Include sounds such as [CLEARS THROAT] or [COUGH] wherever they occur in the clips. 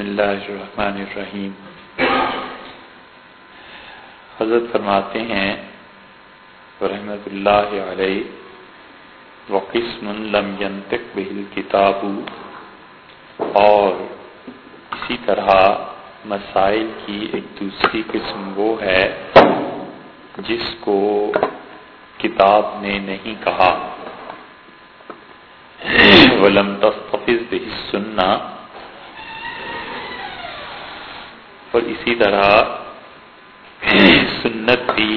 بسم اللہ الرحمن الرحیم۔ حضرت فرماتے ہیں، رحمت اللہ علیہ، وقسم لم ينطق به الكتاب اور اسی طرح مسائل کی ایک دوسری قسم وہ ہے جس کو کتاب نے نہیں کہا۔ [CLEARS THROAT] ولم تستفز به السنہ اور اسی طرح سنت بھی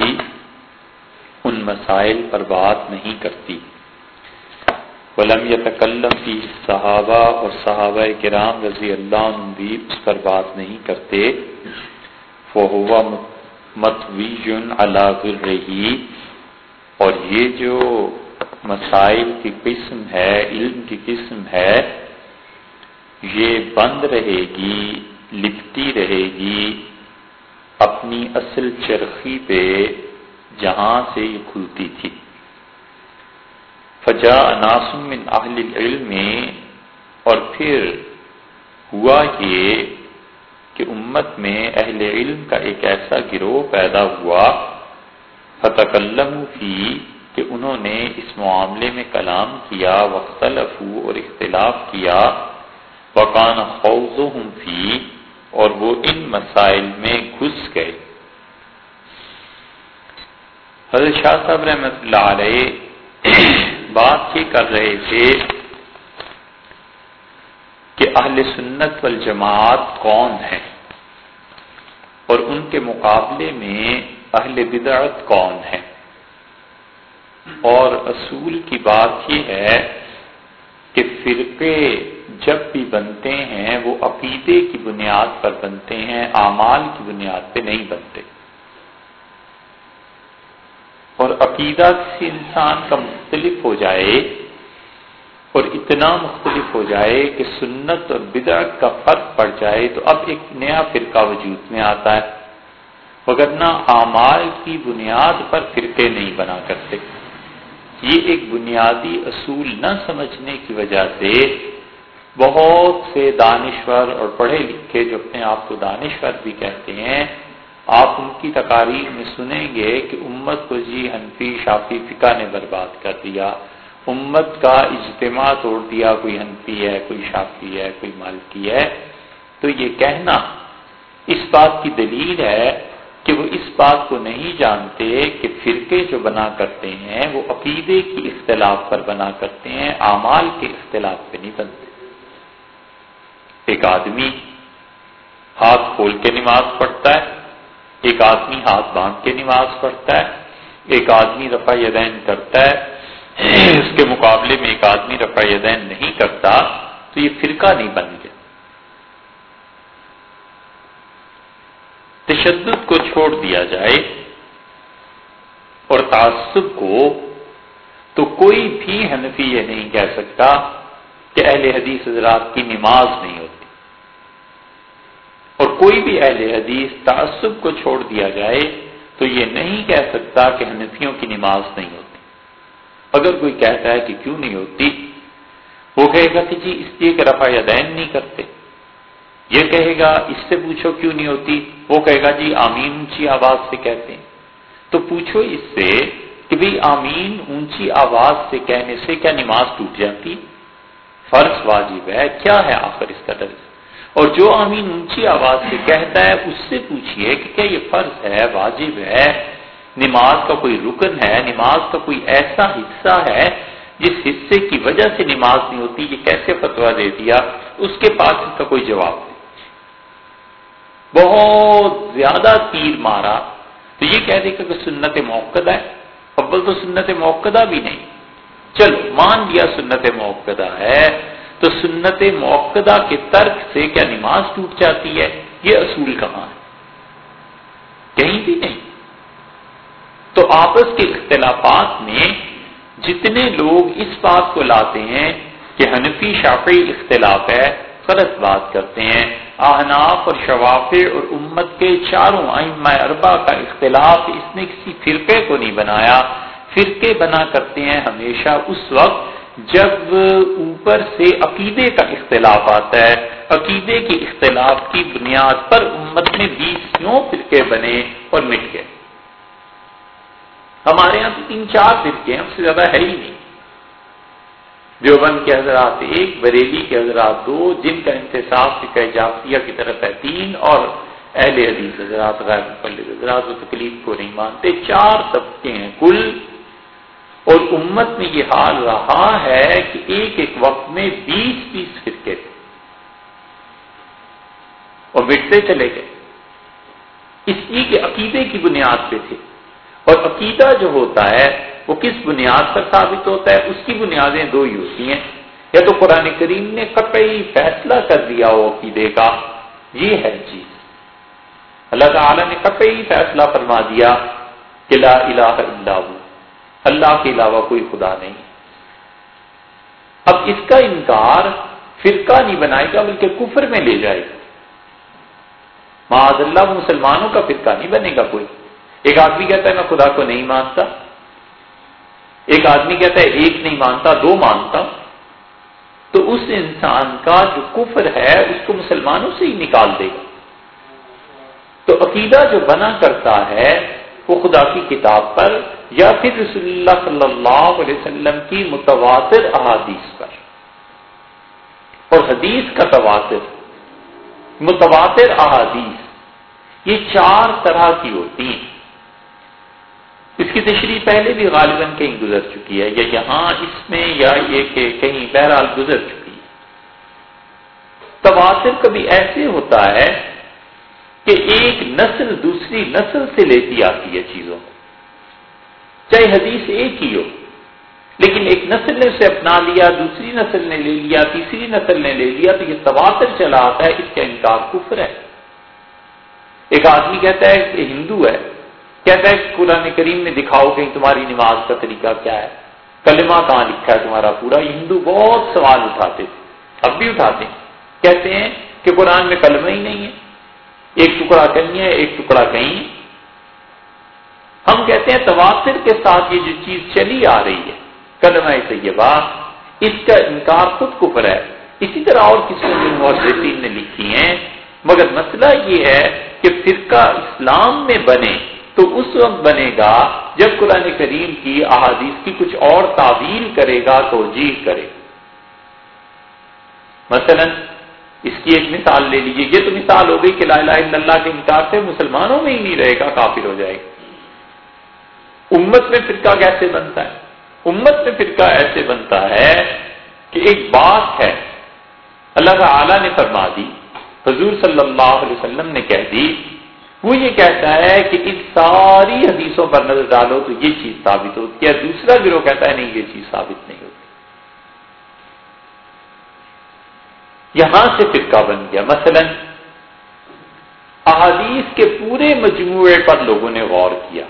ان مسائل پر بات نہیں کرتی۔ ولم یتکلم کی صحابہ اور صحابہ کرام رضی اللہ عنہ بھی اس پر بات نہیں کرتے۔ وہ ہوا متویجن رہی اور یہ جو مسائل کی قسم ہے، علم کی قسم ہے، یہ بند رہے گی۔ لپٹی رہے گی اپنی اصل چرخی پہ جہاں سے یہ کھلتی تھی۔ فجا ناسم من اہل العلم اور پھر ہوا یہ کہ امت میں اہل علم کا ایک ایسا گروہ پیدا ہوا فتح فی، کہ انہوں نے اس معاملے میں کلام کیا وختلف اور اختلاف کیا وقان خوض فی اور وہ ان مسائل میں گھس گئے۔ حضرت شاہ صاحب رحمت اللہ علیہ بات یہ کر رہے تھے کہ اہل سنت والجماعت کون ہے اور ان کے مقابلے میں اہل بدعت کون ہے اور اصول کی بات یہ ہے کہ فرقے جب بھی بنتے ہیں، وہ عقیدے کی بنیاد پر بنتے ہیں، اعمال کی بنیاد پہ نہیں بنتے۔ اور عقیدہ کسی انسان کا مختلف ہو جائے اور اتنا مختلف ہو جائے کہ سنت اور بدعت کا فرق پڑ جائے تو اب ایک نیا فرقہ وجود میں آتا ہے۔ وغیرہ اعمال کی بنیاد پر فرقے نہیں بنا کرتے۔ یہ ایک بنیادی اصول نہ سمجھنے کی وجہ سے بہت سے دانشور اور پڑھے لکھے جو اپنے آپ کو دانشور بھی کہتے ہیں، آپ ان کی تقاریر میں سنیں گے کہ امت کو جی حنفی، شافی، فقہ نے برباد کر دیا۔ امت کا اجتماع توڑ دیا، کوئی حنفی ہے، کوئی شافی ہے، کوئی مالکی ہے۔ تو یہ کہنا اس بات کی دلیل ہے کہ وہ اس بات کو نہیں جانتے کہ فرقے جو بنا کرتے ہیں، وہ عقیدے کی اختلاف پر بنا کرتے ہیں، اعمال کے اختلاف پہ نہیں بنتے۔ ایک آدمی ہاتھ کھول کے نماز پڑھتا ہے، ایک آدمی ہاتھ باندھ کے نماز پڑھتا ہے، ایک آدمی رفا یدین کرتا ہے، اس کے مقابلے میں ایک آدمی رفا یدین نہیں کرتا، تو یہ فرقہ نہیں بن گیا۔ تشدد کو چھوڑ دیا جائے اور تعصب کو تو کوئی بھی حنفی یہ نہیں کہہ سکتا۔ کہ اہل حدیث حضرات کی نماز نہیں ہوتی۔ اور کوئی بھی اہل حدیث تعصب کو چھوڑ دیا جائے تو یہ نہیں کہہ سکتا کہ حنفیوں کی نماز نہیں ہوتی۔ اگر کوئی کہتا ہے کہ کیوں نہیں ہوتی، وہ کہے گا کہ جی اس لیے کہ رفا دین نہیں کرتے۔ یہ کہے گا، اس سے پوچھو کیوں نہیں ہوتی۔ وہ کہے گا جی آمین اونچی آواز سے کہتے ہیں۔ تو پوچھو اس سے کہ بھئی آمین اونچی آواز سے کہنے سے کیا نماز ٹوٹ جاتی؟ فرض واجب ہے، کیا ہے آخر اس کا درج اور جو آمین اونچی آواز سے کہتا ہے، اس سے پوچھئے کہ کیا یہ فرض ہے، واجب ہے؟ نماز کا کوئی رکن ہے، نماز کا کوئی ایسا حصہ ہے جس حصے کی وجہ سے نماز نہیں ہوتی، یہ کیسے فتوا دے دیا؟ اس کے پاس اس کا کوئی جواب نہیں۔ بہت زیادہ تیر مارا۔ تو یہ کہہ دے کہ سنت موقع ہے، اول تو سنت موقع بھی نہیں۔ چلو، مان لیا سنت موقع ہے، تو سنت موقع کے ترک سے کیا نماز ٹوٹ جاتی ہے؟ یہ اصول کہاں ہے؟ کہیں بھی نہیں۔ تو آپس کے اختلافات میں جتنے لوگ اس بات کو لاتے ہیں کہ حنفی شافی اختلاف ہے، غلط بات کرتے ہیں۔ احناف اور شوافے اور امت کے چاروں اربا کا اختلاف اس نے کسی فرقے کو نہیں بنایا۔ فرقے بنا کرتے ہیں ہمیشہ اس وقت جب اوپر سے عقیدے کا اختلاف آتا ہے۔ عقیدے کے اختلاف کی بنیاد پر امت میں بیس کیوں فرقے بنے اور مٹ گئے۔ ہمارے یہاں تین چار فرقے ہیں، ہم سے زیادہ ہے ہی نہیں۔ دیوبند کے حضرات ایک، بریلی کے حضرات دو، جن کا انتصاب فکر جافیہ کی طرف ہے تین، اور اہل حدیث حضرات غیر مقلد حضرات و تکلیف کو نہیں مانتے۔ چار طبقے ہیں، کل اور امت میں یہ حال رہا ہے کہ ایک ایک وقت میں بیس بیس فرقے تھے۔ اور مٹتے چلے گئے۔ اس لیے کہ عقیدے کی بنیاد پہ تھے۔ اور عقیدہ جو ہوتا ہے، وہ کس بنیاد پر ثابت ہوتا ہے؟ اس کی بنیادیں دو ہی ہوتی ہیں۔ یا تو قرآن کریم نے قطعی فیصلہ کر دیا ہو عقیدے کا۔ یہ ہے چیز اللہ تعالی نے قطعی فیصلہ فرما دیا کہ لا الہ الا ہو اللہ کے علاوہ کوئی خدا نہیں۔ اب اس کا انکار فرقہ نہیں بنائے گا، بلکہ کفر میں لے جائے گا۔ معاذ اللہ مسلمانوں کا فرقہ نہیں بنے گا کوئی۔ ایک آدمی کہتا ہے، میں خدا کو نہیں مانتا۔ ایک آدمی کہتا ہے، ایک نہیں مانتا، دو مانتا۔ تو اس انسان کا جو کفر ہے، اس کو مسلمانوں سے ہی نکال دے گا۔ تو عقیدہ جو بنا کرتا ہے، وہ خدا کی کتاب پر یا پھر رسول اللہ صلی اللہ علیہ وسلم کی متواتر احادیث پر۔ اور حدیث کا تواتر، متواتر احادیث، یہ چار طرح کی ہوتی ہیں۔ اس کی تشریح پہلے بھی غالباً کہیں گزر چکی ہے، یا یہاں اس میں، یا یہ کہ کہیں بہرحال گزر چکی ہے۔ تواتر کبھی ایسے ہوتا ہے کہ ایک نسل دوسری نسل سے لیتی آتی ہے چیزوں کو۔ چاہے حدیث ایک ہی ہو۔ لیکن ایک نسل نے اسے اپنا لیا، دوسری نسل نے لے لیا، تیسری نسل نے لے لیا، تو یہ تواتر چلا آتا ہے، اس کا انکار کفر ہے۔ ایک آدمی کہتا ہے کہ ہندو ہے، کہتا ہے قرآن کریم میں دکھاؤ کہ تمہاری نماز کا طریقہ کیا ہے۔ کلمہ کہاں لکھا ہے تمہارا پورا؟ ہندو بہت سوال اٹھاتے تھے، اب بھی اٹھاتے ہیں۔ کہتے ہیں کہ قرآن میں کلمہ ہی نہیں ہے، ایک ٹکڑا کہیں ہے، ایک ٹکڑا کہیں ہم کہتے ہیں تواتر کے ساتھ یہ جو چیز چلی آ رہی ہے، کلمہ طیبہ، اس کا انکار خود کفر ہے۔ اسی طرح اور کسی محدثین نے لکھی ہیں، مگر مسئلہ یہ ہے کہ فرقہ اسلام میں بنے تو اس وقت بنے گا جب قرآن کریم کی احادیث کی کچھ اور تعویل کرے گا، توجیح کرے۔ مثلا اس کی ایک مثال لے لیجیے یہ تو مثال ہو گئی کہ لا الہ الا اللہ کے انکار سے مسلمانوں میں ہی نہیں رہے گا، کافر ہو جائے گا۔ امت میں فرقہ کیسے بنتا ہے؟ امت میں فرقہ ایسے بنتا ہے کہ ایک بات ہے، اللہ تعالی نے فرما دی، حضور صلی اللہ علیہ وسلم نے کہہ دی، وہ یہ کہتا ہے کہ ان ساری حدیثوں پر نظر ڈالو تو یہ چیز ثابت ہوتی ہے دوسرا گروہ کہتا ہے نہیں، یہ چیز ثابت نہیں ہوتی۔ یہاں سے فرقہ بن گیا۔ مثلا احادیث کے پورے مجموعے پر لوگوں نے غور کیا۔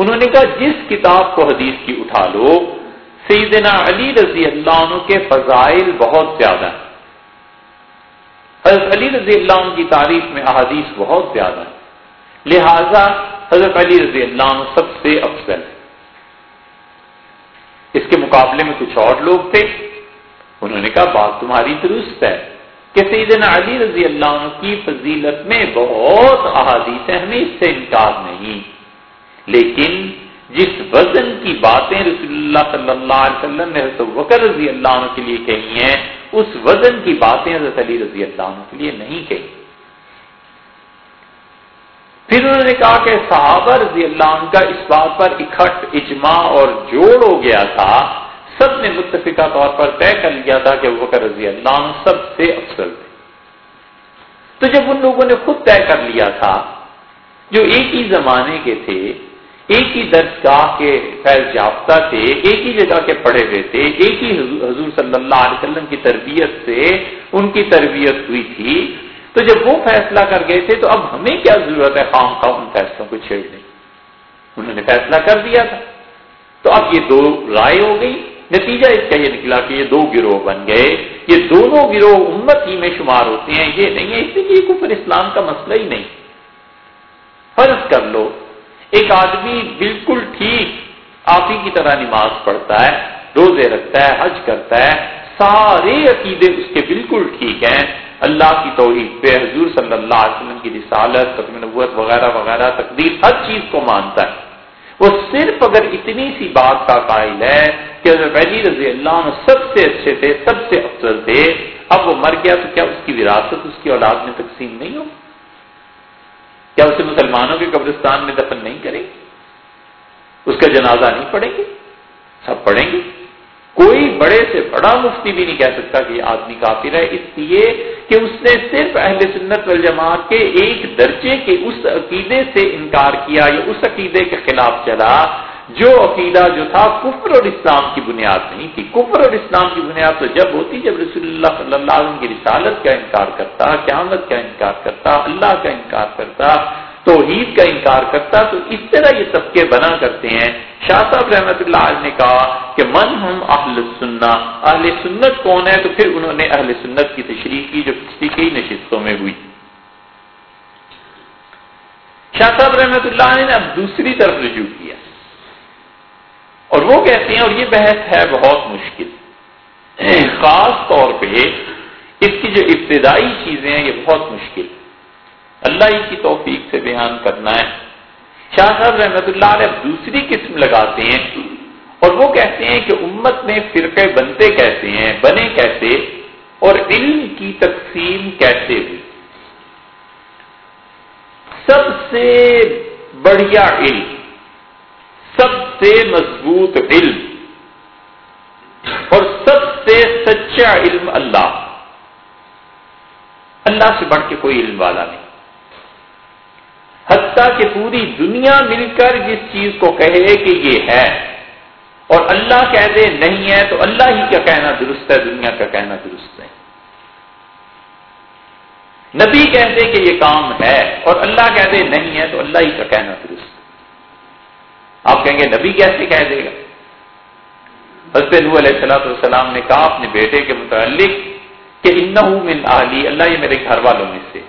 انہوں نے کہا، جس کتاب کو حدیث کی اٹھا لو، سیدنا علی رضی اللہ عنہ کے فضائل بہت زیادہ ہیں۔ حضرت علی رضی اللہ عنہ کی تعریف میں احادیث بہت زیادہ ہے لہذا حضرت علی رضی اللہ عنہ سب سے افضل ہے اس کے مقابلے میں کچھ اور لوگ تھے۔ انہوں نے کہا، بات تمہاری درست ہے کہ سیدنا علی رضی اللہ عنہ کی فضیلت میں بہت احادیث ہیں، ہمیں اس سے انکار نہیں۔ لیکن جس وزن کی باتیں رسول اللہ صلی اللہ علیہ وسلم نے حضرت وکر رضی اللہ عنہ کے لیے کہی ہیں، اس وزن کی باتیں حضرت علی رضی اللہ عنہ کے لیے نہیں کہی۔ پھر انہوں نے کہا کہ صحابہ رضی اللہ عنہ کا اس بات پر اکٹھ اجماع اور جوڑ ہو گیا تھا۔ سب نے متفقہ طور پر طے کر لیا تھا کہ وکر رضی اللہ عنہ سب سے افضل تھے۔ تو جب ان لوگوں نے خود طے کر لیا تھا، جو ایک ہی زمانے کے تھے ایک ہی درسگاہ کے فیض یافتہ تھے، ایک ہی جگہ کے پڑھے ہوئے تھے، ایک ہی حضور صلی اللہ علیہ وسلم کی تربیت سے ان کی تربیت ہوئی تھی۔ تو جب وہ فیصلہ کر گئے تھے، تو اب ہمیں کیا ضرورت ہے خام خواہ ان فیصلوں کو چھیڑنے؟ انہوں نے فیصلہ کر دیا تھا۔ تو اب یہ دو رائے ہو گئی۔ نتیجہ اس کا یہ نکلا کہ یہ دو گروہ بن گئے۔ یہ دونوں گروہ امت ہی میں شمار ہوتے ہیں۔ یہ نہیں ہے، اس لیے کفر اسلام کا مسئلہ ہی نہیں۔ فرض کر لو ایک آدمی بالکل ٹھیک آپ ہی کی طرح نماز پڑھتا ہے، روزے رکھتا ہے، حج کرتا ہے، سارے عقیدے اس کے بالکل ٹھیک ہیں۔ اللہ کی توحید پہ حضور صلی اللہ علیہ وسلم کی رسالت ختم نبوت وغیرہ وغیرہ، تقدیر ہر چیز کو مانتا ہے۔ وہ صرف اگر اتنی سی بات کا قائل ہے کہ ولی رضی اللہ عنہ سب سے اچھے تھے، سب سے افضل تھے، اب وہ مر گیا تو کیا اس کی وراثت اس کی اولاد میں تقسیم نہیں ہو کیا اسے مسلمانوں کے قبرستان میں دفن نہیں کریں گے؟ اس کا جنازہ نہیں پڑھیں گے؟ سب پڑھیں گے؟ کوئی بڑے سے بڑا مفتی بھی نہیں کہہ سکتا کہ یہ آدمی کافر ہے۔ اس لیے کہ اس نے صرف اہل سنت والجماعت کے ایک درجے کے اس عقیدے سے انکار کیا یا اس عقیدے کے خلاف چلا۔ جو عقیدہ جو تھا کفر اور اسلام کی بنیاد نہیں تھی۔ کفر اور اسلام کی بنیاد تو جب ہوتی، جب رسول اللہ صلی اللہ علیہ وسلم کی رسالت کا انکار کرتا، قیامت کا انکار کرتا، اللہ کا انکار کرتا، توحید کا انکار کرتا، تو اس طرح یہ طبقے بنا کرتے ہیں۔ شاہ صاحب رحمت اللہ علیہ نے کہا کہ من ہم اہل سننا اہل سنت کون ہے تو پھر انہوں نے اہل سنت کی تشریح کی، جو کسی کئی نشستوں میں ہوئی۔ شاہ صاحب رحمت اللہ علیہ نے اب دوسری طرف رجوع کیا۔ اور وہ کہتے ہیں اور یہ بحث ہے بہت مشکل۔ خاص طور پہ اس کی جو ابتدائی چیزیں ہیں یہ بہت مشکل۔ اللہ ہی کی توفیق سے بیان کرنا ہے۔ شاہ صاحب رحمت اللہ علیہ دوسری قسم لگاتے ہیں اور وہ کہتے ہیں کہ امت میں فرقے بنتے کیسے ہیں، بنے کیسے اور علم کی تقسیم کیسے ہوئی۔ سب سے بڑھیا علم سب سے مضبوط علم اور سب سے سچا علم اللہ۔ اللہ سے بڑھ کے کوئی علم والا نہیں۔ حتیٰ کہ پوری دنیا مل کر جس چیز کو کہے کہ یہ ہے اور اللہ کہہ دے نہیں ہے تو اللہ ہی کا کہنا درست ہے، دنیا کا کہنا درست ہے نبی کہہ دے کہ یہ کام ہے اور اللہ کہہ دے نہیں ہے تو اللہ ہی کا کہنا درست ہے۔ آپ کہیں گے، نبی کیسے کہہ دے گا؟ حضرت نو علیہ السلام والسلام نے کہا اپنے بیٹے کے متعلق کہ من آلی اللہ یہ میرے گھر والوں میں سے۔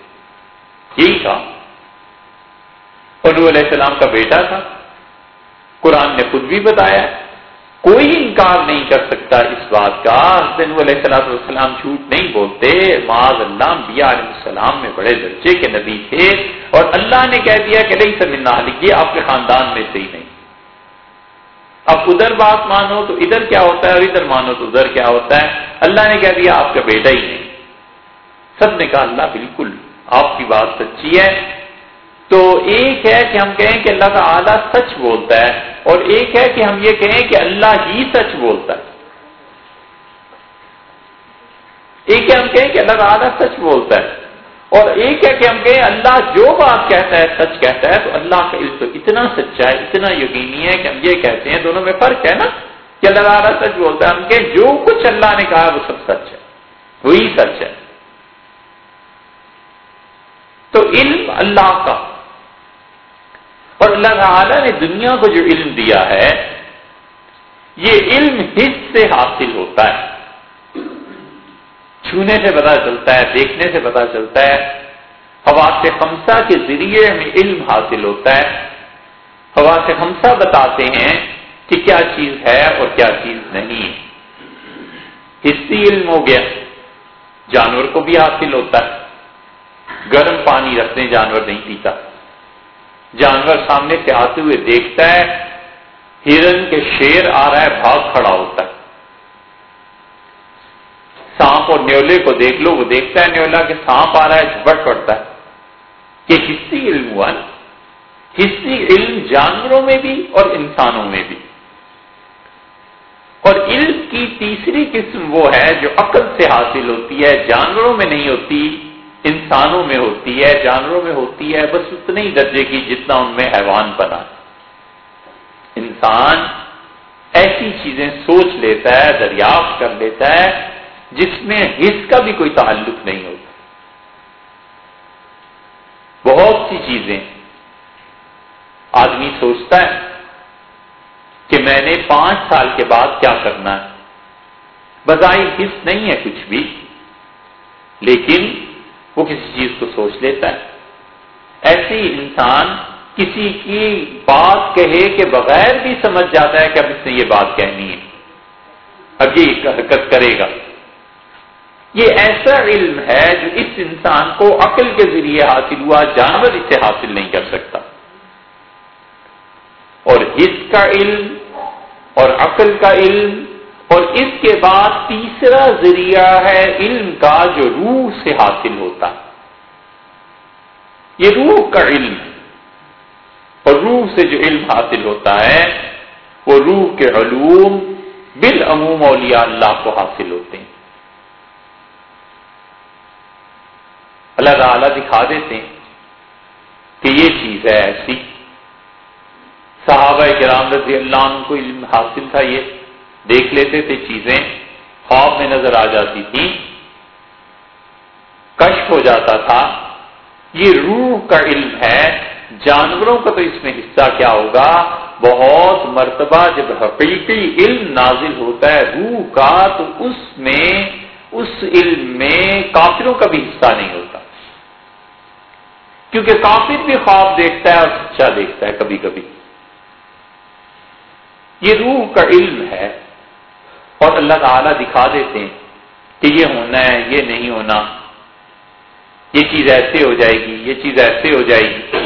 یہی کہا۔ اور نو علیہ السلام کا بیٹا تھا۔ قرآن نے خود بھی بتایا کوئی انکار نہیں کر سکتا اس بات کا۔ حضرت نو علیہ السلام والسلام جھوٹ نہیں بولتے۔ معاذ اللہ، انبیاء علیہ السلام میں بڑے درجے کے نبی تھے۔ اور اللہ نے کہہ دیا کہ نہیں سر یہ آپ کے خاندان میں سے ہی نہیں۔ اب ادھر بات مانو تو ادھر کیا ہوتا ہے اور ادھر مانو تو ادھر کیا ہوتا ہے؟ اللہ نے کہہ دیا آپ کا بیٹا ہی نہیں۔ سب نے کہا اللہ بالکل، آپ کی بات سچی ہے۔ تو ایک ہے کہ ہم کہیں کہ اللہ کا آلہ سچ بولتا ہے اور ایک ہے کہ ہم یہ کہیں کہ اللہ ہی سچ بولتا ہے۔ ایک ہے ہم کہیں کہ اللہ کا آلہ سچ بولتا ہے۔ اور ایک ہے کہ ہم کہیں اللہ جو بات کہتا ہے، سچ کہتا ہے، تو اللہ کا علم تو اتنا سچا ہے، اتنا یقینی ہے کہ ہم یہ کہتے ہیں، دونوں میں فرق ہے نا؟ کہ اللہ تعالیٰ سچ بولتا ہے، ہم کہیں جو کچھ اللہ نے کہا، وہ سب سچ ہے، وہی سچ ہے۔ تو علم اللہ کا۔ اور اللہ تعالیٰ نے دنیا کو جو علم دیا ہے، یہ علم حص سے حاصل ہوتا ہے۔ چھونے سے پتا چلتا ہے، دیکھنے سے پتا چلتا ہے۔ ہوا سے خمسہ کے ذریعے ہمیں علم حاصل ہوتا ہے۔ ہوا سے خمسہ بتاتے ہیں کہ کیا چیز ہے اور کیا چیز نہیں۔ ہے حصی علم ہو گیا۔ جانور کو بھی حاصل ہوتا ہے۔ گرم پانی رکھتے جانور نہیں پیتا۔ جانور سامنے سے آتے ہوئے دیکھتا ہے۔ ہرن کے شیر آ رہا ہے، بھاگ کھڑا ہوتا ہے۔ سانپ اور نیولے کو دیکھ لو، وہ دیکھتا ہے نیولا کہ سانپ آ رہا ہے، جھپٹ پڑتا ہے۔ کہ حصی علم ہوا نا۔ حصی علم جانوروں میں بھی اور انسانوں میں بھی۔ اور علم کی تیسری قسم وہ ہے جو عقل سے حاصل ہوتی ہے، جانوروں میں نہیں ہوتی، انسانوں میں ہوتی ہے۔ جانوروں میں ہوتی ہے بس اتنے ہی درجے کی جتنا ان میں حیوان بنا۔ انسان ایسی چیزیں سوچ لیتا ہے، دریافت کر لیتا ہے جس میں حص کا بھی کوئی تعلق نہیں ہوتا۔ بہت سی چیزیں۔ آدمی سوچتا ہے کہ میں نے پانچ سال کے بعد کیا کرنا ہے۔ بظاہر حص نہیں ہے کچھ بھی، لیکن وہ کسی چیز کو سوچ لیتا ہے۔ ایسے ہی انسان کسی کی بات کہے کہ بغیر بھی سمجھ جاتا ہے کہ اب اس نے یہ بات کہنی ہے۔ اب یہ حرکت کرے گا۔ یہ ایسا علم ہے جو اس انسان کو عقل کے ذریعے حاصل ہوا، جانور اسے حاصل نہیں کر سکتا۔ اور حص کا علم اور عقل کا علم اور اس کے بعد تیسرا ذریعہ ہے علم کا جو روح سے حاصل ہوتا۔ ہے یہ روح کا علم، اور روح سے جو علم حاصل ہوتا ہے، وہ روح کے علوم بالعموم اولیاء اللہ کو حاصل ہوتے ہیں۔ اللہ تعالیٰ دکھا دیتے ہیں کہ یہ چیز ہے ایسی۔ صحابہ کرام رضی اللہ عنہ کو علم حاصل تھا یہ۔ دیکھ لیتے تھے چیزیں، خواب میں نظر آ جاتی تھی کشف ہو جاتا تھا۔ یہ روح کا علم ہے۔ جانوروں کا تو اس میں حصہ کیا ہوگا؟ بہت مرتبہ جب حقیقی علم نازل ہوتا ہے روح کا، تو اس میں، اس علم میں کافروں کا بھی حصہ نہیں ہوتا۔ کیونکہ کافر بھی خواب دیکھتا ہے اور سچا دیکھتا ہے کبھی کبھی۔ یہ روح کا علم ہے اور اللہ تعالیٰ دکھا دیتے ہیں کہ یہ ہونا ہے، یہ نہیں ہونا۔ یہ چیز ایسے ہو جائے گی، یہ چیز ایسے ہو جائے گی۔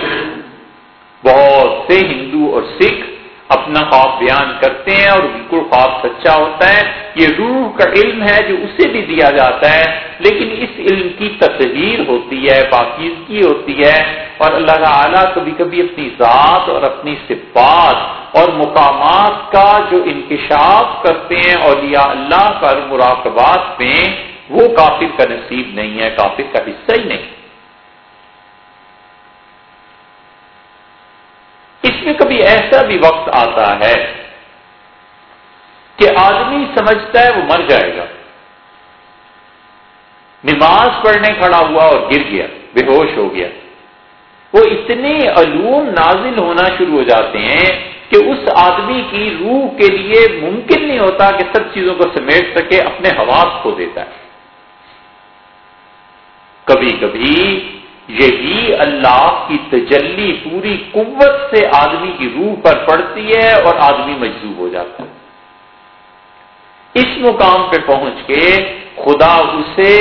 بہت سے ہندو اور سکھ اپنا خواب بیان کرتے ہیں اور بالکل خواب سچا ہوتا ہے۔ یہ روح کا علم ہے جو اسے بھی دیا جاتا ہے، لیکن اس علم کی تصویر ہوتی ہے، پاکیزگی ہوتی ہے۔ اور اللہ تعالیٰ کبھی کبھی اپنی ذات اور اپنی صفات اور مقامات کا جو انکشاف کرتے ہیں اولیاء اللہ کا مراقبات میں، وہ کافر کا نصیب نہیں ہے، کافر کا حصہ ہی نہیں۔ اس میں کبھی ایسا بھی وقت آتا ہے کہ آدمی سمجھتا ہے وہ مر جائے گا۔ نماز پڑھنے کھڑا ہوا اور گر گیا، بے ہوش ہو گیا۔ وہ اتنے علوم نازل ہونا شروع ہو جاتے ہیں کہ اس آدمی کی روح کے لیے ممکن نہیں ہوتا کہ سب چیزوں کو سمیٹ سکے، اپنے حواس کو دیتا ہے۔ کبھی کبھی یہی اللہ کی تجلی پوری قوت سے آدمی کی روح پر پڑتی ہے اور آدمی مجذوب ہو جاتا ہے۔ اس مقام پہ پہنچ کے خدا اسے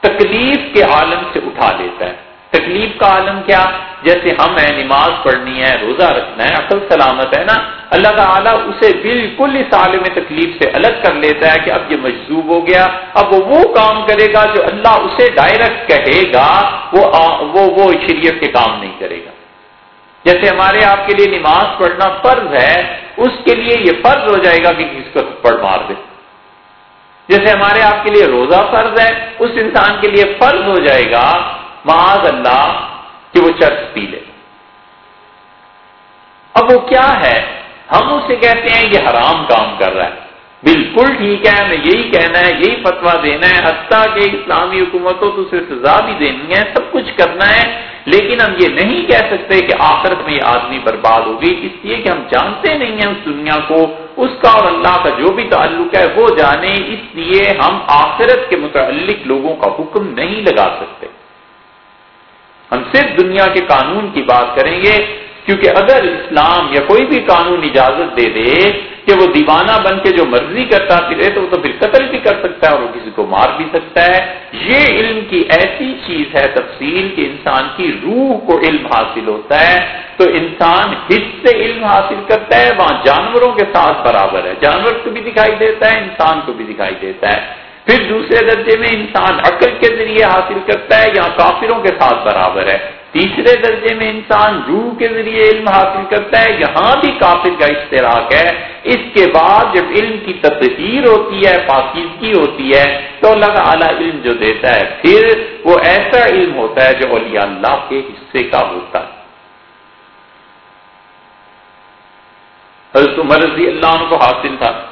تکلیف کے عالم سے اٹھا لیتا ہے۔ تکلیف کا عالم کیا؟ جیسے ہم ہیں نماز پڑھنی ہے روزہ رکھنا ہے اصل سلامت ہے نا؟ اللہ تعالیٰ اسے بالکل اس عالم تکلیف سے الگ کر لیتا ہے کہ اب یہ مجذوب ہو گیا اب وہ وہ کام کرے گا جو اللہ اسے ڈائریکٹ کہے گا وہ وہ, وہ شریعت کے کام نہیں کرے گا۔ جیسے ہمارے آپ کے لیے نماز پڑھنا فرض ہے اس کے لیے یہ فرض ہو جائے گا کہ کس کو پڑھ مار دے۔ جیسے ہمارے آپ کے لیے روزہ فرض ہے اس انسان کے لیے فرض ہو جائے گا معاذ اللہ کہ وہ چرچ پی لے۔ اب وہ کیا ہے؟ ہم اسے کہتے ہیں یہ حرام کام کر رہا ہے۔ بالکل ٹھیک ہے، ہمیں یہی کہنا ہے، یہی فتوا دینا ہے۔ حتیٰ کہ اسلامی حکومتوں تو اسے سزا بھی دینی ہے، سب کچھ کرنا ہے۔ لیکن ہم یہ نہیں کہہ سکتے کہ آخرت میں یہ آدمی برباد ہوگی اس لیے کہ ہم جانتے نہیں ہیں اس دنیا کو، اس کا اور اللہ کا جو بھی تعلق ہے، وہ جانے۔ اس لیے ہم آخرت کے متعلق لوگوں کا حکم نہیں لگا سکتے۔ ہم صرف دنیا کے قانون کی بات کریں گے، کیونکہ اگر اسلام یا کوئی بھی قانون اجازت دے دے کہ وہ دیوانہ بن کے جو مرضی کرتا پھرے تو وہ تو پھر قتل بھی کر سکتا ہے اور وہ کسی کو مار بھی سکتا ہے۔ یہ علم کی ایسی چیز ہے تفصیل کہ انسان کی روح کو علم حاصل ہوتا ہے۔ تو انسان حص سے علم حاصل کرتا ہے، وہاں جانوروں کے ساتھ برابر ہے۔ جانور کو بھی دکھائی دیتا ہے، انسان کو بھی دکھائی دیتا ہے۔ پھر دوسرے درجے میں انسان عقل کے ذریعے حاصل کرتا ہے یا کافروں کے ساتھ برابر ہے۔ تیسرے درجے میں انسان روح کے ذریعے علم حاصل کرتا ہے، یہاں بھی کافر کا اشتراک ہے۔ اس کے بعد جب علم کی تطہیر ہوتی ہے، پاکیزگی ہوتی ہے، تو اللہ تعالیٰ علم جو دیتا ہے، پھر وہ ایسا علم ہوتا ہے جو اولیاء اللہ کے حصے کا ہوتا ہے۔ حضرت عمر رضی اللہ عنہ کو حاصل تھا۔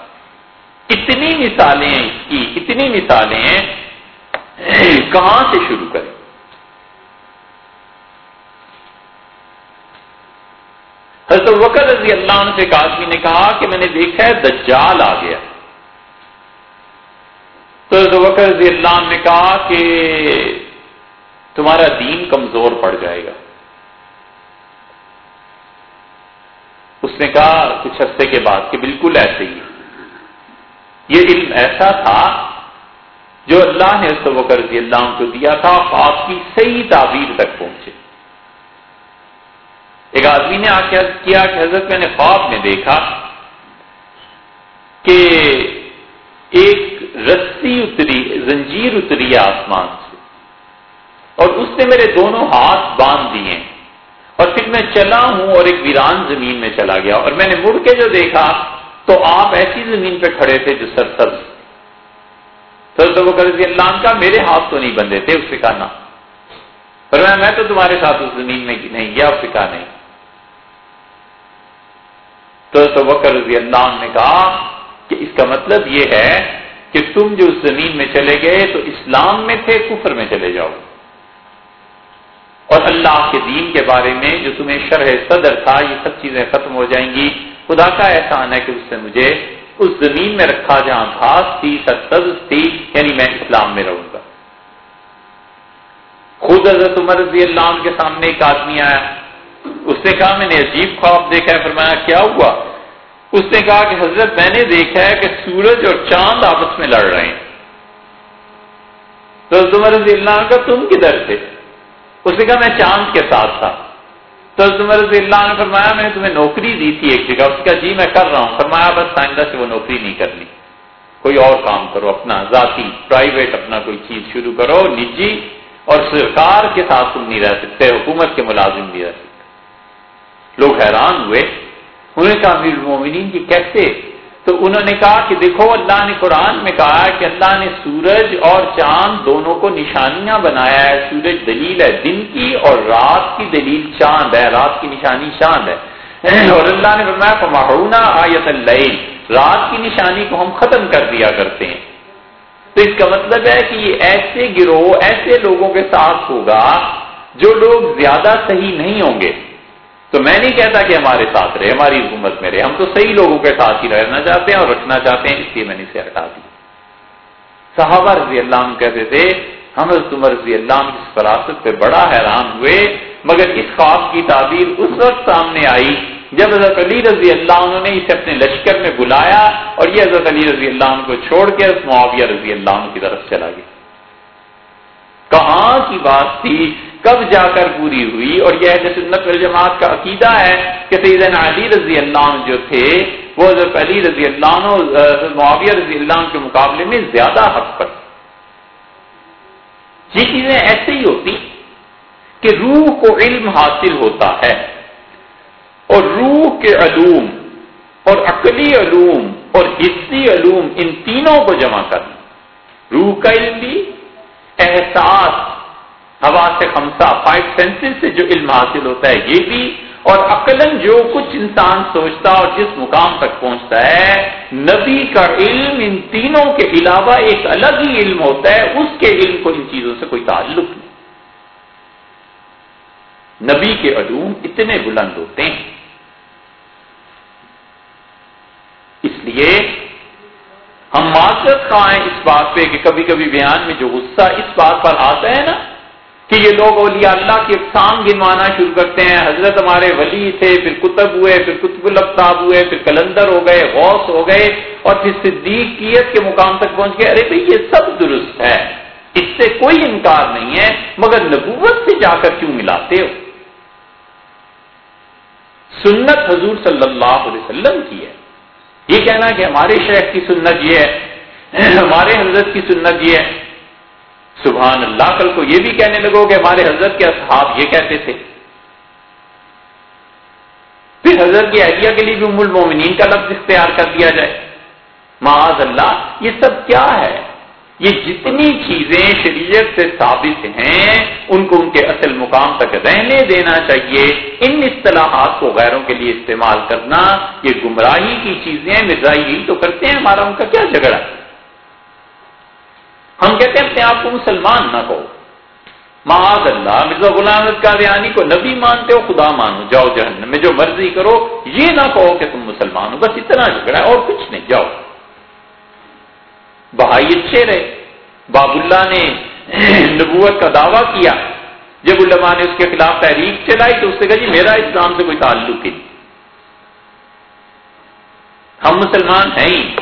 اتنی مثالیں ہیں اس کی، اتنی مثالیں ہیں۔ کہاں سے شروع کریں؟ حضرت وکر رضی اللہ عنہ سے ایک آدمی نے کہا کہ میں نے دیکھا ہے دجال آ گیا۔ تو حضرت وکر رضی اللہ عنہ نے کہا کہ تمہارا دین کمزور پڑ جائے گا۔ اس نے کہا کچھ ہفتے کے بعد کہ بالکل ایسے ہی یہ علم ایسا تھا جو اللہ نے اس وقت رضی اللہ عنہ کو دیا تھا خواب کی صحیح تعبیر تک پہنچے۔ ایک آدمی نے آ کے کیا کہ حضرت میں نے خواب میں دیکھا کہ ایک رسی اتری، زنجیر اتری ہے آسمان سے اور اس نے میرے دونوں ہاتھ باندھ دیے اور پھر میں چلا ہوں اور ایک ویران زمین میں چلا گیا اور میں نے مڑ کے جو دیکھا تو آپ ایسی زمین پہ کھڑے تھے جو سر سر رضی اللہ عنہ کا میرے ہاتھ تو نہیں بندے تھے، اس کہا نہ۔ پر میں تو تمہارے ساتھ اس زمین میں نہیں گیا، اس کہا نہیں۔ تو بکر رضی اللہ عنہ نے کہا کہ اس کا مطلب یہ ہے کہ تم جو اس زمین میں چلے گئے تو اسلام میں تھے، کفر میں چلے جاؤ۔ اور اللہ کے دین کے بارے میں جو تمہیں شرح صدر تھا، یہ سب چیزیں ختم ہو جائیں گی۔ خدا کا احسان ہے کہ اس سے مجھے اس زمین میں رکھا جہاں گھاس تھی، سرسبز تھی یعنی میں اسلام میں رہوں گا۔ خود حضرت عمر رضی اللہ عنہ کے سامنے ایک آدمی آیا۔ اس نے کہا، میں نے عجیب خواب دیکھا ہے۔ فرمایا، کیا ہوا؟ اس نے کہا کہ حضرت، میں نے دیکھا ہے کہ سورج اور چاند آپس میں لڑ رہے ہیں۔ تو عمر رضی اللہ عنہ کا تم کدھر تھے؟ اس نے کہا، میں چاند کے ساتھ تھا۔ تو عمر رضی اللہ نے فرمایا، میں نے تمہیں نوکری دی تھی ایک جگہ، اس کا جی میں کر رہا ہوں۔ فرمایا، بس آئندہ سے وہ نوکری نہیں کرنی کوئی اور کام کرو، اپنا ذاتی پرائیویٹ اپنا کوئی چیز شروع کرو، نجی اور سرکار کے ساتھ تم نہیں رہ سکتے، حکومت کے ملازم نہیں رہ سکتے۔ لوگ حیران ہوئے۔ انہوں نے کہا، امیر المومنین کی کیسے تو انہوں نے کہا کہ دیکھو، اللہ نے قرآن میں کہا کہ اللہ نے سورج اور چاند دونوں کو نشانیاں بنایا ہے۔ سورج دلیل ہے، دن کی اور رات کی دلیل چاند ہے۔ رات کی نشانی چاند ہے۔ [CLEARS THROAT] اور اللہ نے فرمایا آیت اللہ رات کی نشانی کو ہم ختم کر دیا کرتے ہیں۔ تو اس کا مطلب ہے کہ یہ ایسے گروہ، ایسے لوگوں کے ساتھ ہوگا جو لوگ زیادہ صحیح نہیں ہوں گے۔ تو میں نہیں کہتا کہ ہمارے ساتھ رہے، ہماری حکومت میں رہے۔ ہم تو صحیح لوگوں کے ساتھ ہی رہنا چاہتے ہیں اور رکھنا چاہتے ہیں، اس لیے میں نے اسے ہٹا دی صحابہ رضی اللہ عنہ کہتے تھے ہم عمر رضی اللہ عنہ اس فراست پہ بڑا حیران ہوئے، مگر اس خواب کی تعبیر اس وقت سامنے آئی جب حضرت علی رضی اللہ عنہ نے اسے اپنے لشکر میں بلایا اور یہ حضرت علی رضی اللہ عنہ کو چھوڑ کے معاویہ رضی اللہ عنہ کی طرف چلا گیا۔ کہاں کی بات تھی؟ کب جا کر پوری ہوئی اور یہ اہل سنت والجماعت کا عقیدہ ہے کہ سیدنا علی رضی اللہ عنہ جو تھے، وہ حضرت علی رضی اللہ عنہ معاویہ رضی اللہ عنہ کے مقابلے میں زیادہ حق پر۔ یہ چیزیں ایسے ہی ہوتی کہ روح کو علم حاصل ہوتا ہے اور روح کے علوم اور عقلی علوم اور حصی علوم ان تینوں کو جمع کرنا۔ روح کا علم بھی، احساس ہوا سے خمسا فائیو سینسز سے جو علم حاصل ہوتا ہے، یہ بھی اور عقلن جو کچھ انسان سوچتا اور جس مقام تک پہنچتا ہے، نبی کا علم ان تینوں کے علاوہ ایک الگ ہی علم ہوتا ہے، اس کے علم کو ان چیزوں سے کوئی تعلق نہیں۔ نبی کے علوم اتنے بلند ہوتے ہیں۔ اس لیے ہم معذرت خواہیں اس بات پہ کہ کبھی کبھی بیان میں جو غصہ اس بات پر آتا ہے نا کہ یہ لوگ اولیاء اللہ کی اقسام گنوانا شروع کرتے ہیں۔ حضرت ہمارے ولی تھے، پھر کتب ہوئے، پھر کتب الفتاب ہوئے، پھر کلندر ہو گئے، غوث ہو گئے، اور پھر صدیقیت کے مقام تک پہنچ گئے۔ ارے بھائی، یہ سب درست ہے۔ اس سے کوئی انکار نہیں ہے، مگر نبوت سے جا کر کیوں ملاتے ہو؟ سنت حضور صلی اللہ علیہ وسلم کی ہے۔ یہ کہنا کہ ہمارے شیخ کی سنت یہ ہے، ہمارے حضرت کی سنت یہ ہے۔ سبحان اللہ، کل کو یہ بھی کہنے لگو کہ ہمارے حضرت کے اصحاب یہ کہتے تھے؟ پھر حضرت کی اہلیہ کے لیے بھی ام المومنین کا لفظ اختیار کر دیا جائے۔ معاذ اللہ، یہ سب کیا ہے؟ یہ جتنی چیزیں شریعت سے ثابت ہیں، ان کو ان کے اصل مقام تک رہنے دینا چاہیے۔ ان اصطلاحات کو غیروں کے لیے استعمال کرنا، یہ گمراہی کی چیزیں، مرزائی تو کرتے ہیں ہمارا، ان کا کیا جھگڑا؟ ہے ہم کہتے ہیں اپنے آپ کو مسلمان نہ کہو معاذ اللہ، مرزا غلام کا کو نبی مانتے ہو، خدا مانو، جاؤ جہنم میں، جو مرضی کرو، یہ نہ کہو کہ تم مسلمان ہو، بس اتنا جھگڑا ہے اور کچھ نہیں، جاؤ۔ بھائی اچھے رہے۔ باب اللہ نے [CLEARS THROAT] نبوت کا دعویٰ کیا۔ جب علماء نے اس کے خلاف تحریک چلائی تو اس نے کہا جی میرا اسلام سے کوئی تعلق ہی نہیں۔ ہم مسلمان ہیں ہی۔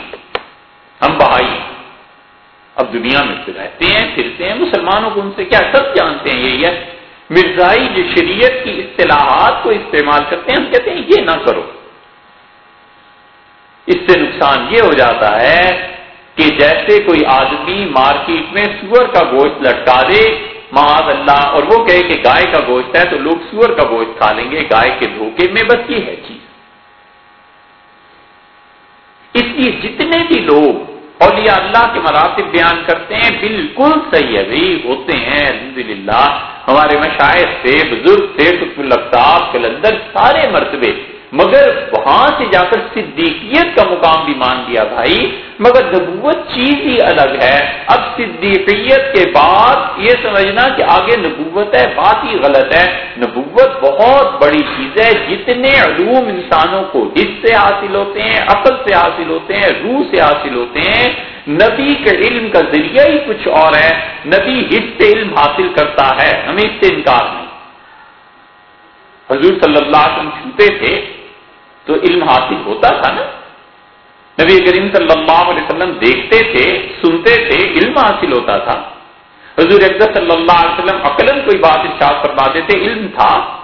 ہم بہائی اب دنیا میں رہتے ہیں، پھرتے ہیں، مسلمانوں کو ان سے کیا سب جانتے ہیں، یہی ہے۔ مرزائی جو شریعت کی اصطلاحات کو استعمال کرتے ہیں، ہم کہتے ہیں یہ نہ کرو۔ اس سے نقصان یہ ہو جاتا ہے کہ جیسے کوئی آدمی مارکیٹ میں سور کا گوشت لٹکا دے، معاذ اللہ، اور وہ کہے کہ گائے کا گوشت ہے تو لوگ سور کا گوشت کھا لیں گے، گائے کے دھوکے میں بس یہ ہے چیز۔ اس لیے جتنے بھی لوگ اولیاء اللہ کے مراتب بیان کرتے ہیں، بالکل صحیح ہے ہوتے ہیں، الحمدللہ۔ ہمارے مشاعر سے بزرگ سے الفتاب کلندر سارے مرتبے۔ مگر وہاں سے جا کر صدیقیت کا مقام بھی مان لیا بھائی، مگر نبوت چیز ہی الگ ہے۔ اب صدیقیت کے بعد یہ سمجھنا کہ آگے نبوت ہے، بات ہی غلط ہے۔ نبوت بہت بڑی چیز ہے، جتنے علوم انسانوں کو حص سے حاصل ہوتے ہیں، عقل سے حاصل ہوتے ہیں، روح سے حاصل ہوتے ہیں، نبی کے علم کا ذریعہ ہی کچھ اور ہے۔ نبی حص سے علم حاصل کرتا ہے، ہمیں اس سے انکار نہیں۔ حضور صلی اللہ علیہ وسلم چھوتے تھے تو علم حاصل ہوتا تھا نا؟ نبی کریم صلی اللہ علیہ وسلم دیکھتے تھے، سنتے تھے، علم حاصل ہوتا تھا۔ حضور اقدس صلی اللہ علیہ وسلم عقلن کوئی بات ارشاد فرماتے تھے علم تھا۔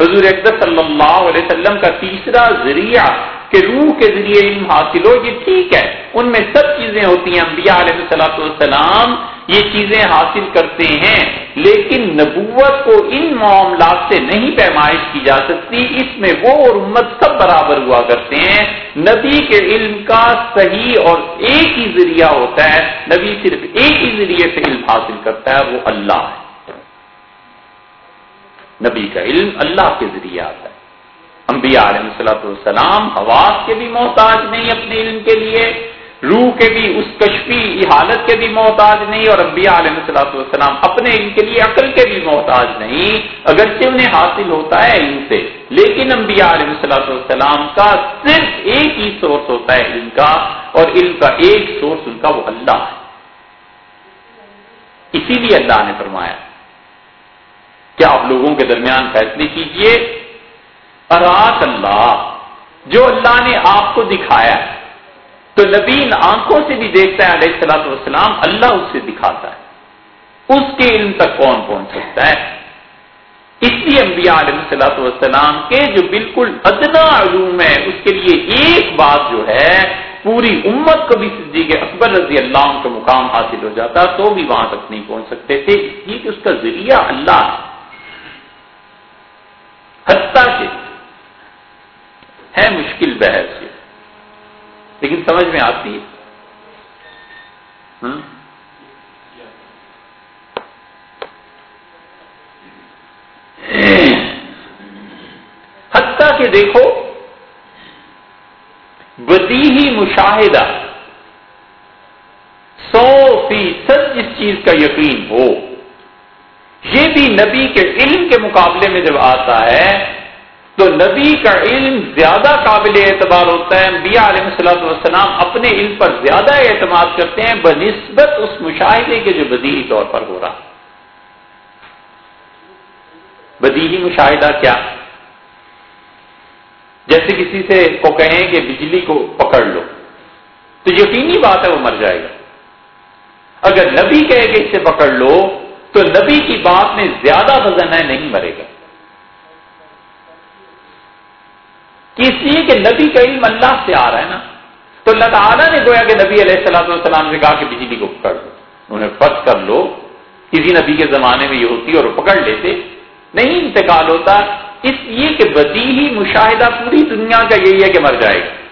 حضور اقدس صلی اللہ علیہ وسلم کا تیسرا ذریعہ کہ روح کے ذریعے علم حاصل ہو، یہ ٹھیک ہے۔ ان میں سب چیزیں ہوتی ہیں، انبیاء علیہ صلاح والسلام یہ چیزیں حاصل کرتے ہیں، لیکن نبوت کو ان معاملات سے نہیں پیمائش کی جا سکتی، اس میں وہ اور امت سب برابر ہوا کرتے ہیں۔ نبی کے علم کا صحیح اور ایک ہی ذریعہ ہوتا ہے، نبی صرف ایک ہی ذریعے سے علم حاصل کرتا ہے، وہ اللہ ہے۔ نبی کا علم اللہ کے ذریعے آتا ہے۔ انبیاء علیہ صلاحت والسلام حواس کے بھی محتاج نہیں اپنے علم کے لیے۔ روح کے بھی، اس کشفی حالت کے بھی محتاج نہیں اور انبیاء علیہ صلاحت والسلام اپنے علم کے لیے عقل کے بھی محتاج نہیں، اگرچہ انہیں حاصل ہوتا ہے علم سے، لیکن انبیاء علیہ صلاحت والسلام کا صرف ایک ہی سورس ہوتا ہے علم کا، اور علم کا ایک سورس ان کا وہ اللہ ہے۔ اسی لیے اللہ نے فرمایا، کیا آپ لوگوں کے درمیان فیصلے کیجیے؟ اراک اللہ، جو اللہ نے آپ کو دکھایا تو نبی آنکھوں سے بھی دیکھتا ہے علیہ السلاۃ والسلام، اللہ اس سے دکھاتا ہے۔ اس کے علم تک کون پہنچ سکتا ہے؟ اس لیے انبیاء علیہ السلاۃ والسلام کے جو بالکل ادنا علوم ہے اس کے لیے ایک بات جو ہے، پوری امت کو بھی صدیق اکبر رضی اللہ عنہ کا مقام حاصل ہو جاتا، تو بھی وہاں تک نہیں پہنچ سکتے تھے۔ اس لیے کہ اس کا ذریعہ اللہ ہے۔ حتیٰ کہ ہے مشکل بحث یہ۔ لیکن سمجھ میں آتی ہے۔ ہاں؟ حتیٰ کہ دیکھو بدی ہی مشاہدہ۔ سو فیصد جس چیز کا یقین ہو۔ یہ بھی نبی کے علم کے مقابلے میں جب آتا ہے تو نبی کا علم زیادہ قابل اعتبار ہوتا ہے انبیاء علیہ السلط والسلام اپنے علم پر زیادہ اعتماد کرتے ہیں، بنسبت اس مشاہدے کے جو بدیہی طور پر ہو رہا۔ بدیہی مشاہدہ کیا؟ جیسے کسی سے کو کہیں کہ بجلی کو پکڑ لو، تو یقینی بات ہے وہ مر جائے گا۔ اگر نبی کہے کہ اس سے پکڑ لو، تو نبی کی بات میں زیادہ وزن ہے، نہیں مرے گا۔ اس لیے کہ نبی کا علم اللہ سے آ رہا ہے نا۔ تو اللہ تعالیٰ نے گویا کہ نبی علیہ السلام والسلام نے کہا کہ بجلی کو پکڑ لو۔ انہیں فرض کر لو۔ کسی نبی کے زمانے میں یہ ہوتی اور پکڑ لیتے۔ نہیں انتقال ہوتا۔ اس لیے کہ بدی ہی مشاہدہ پوری دنیا کا یہی ہے کہ مر جائے گا۔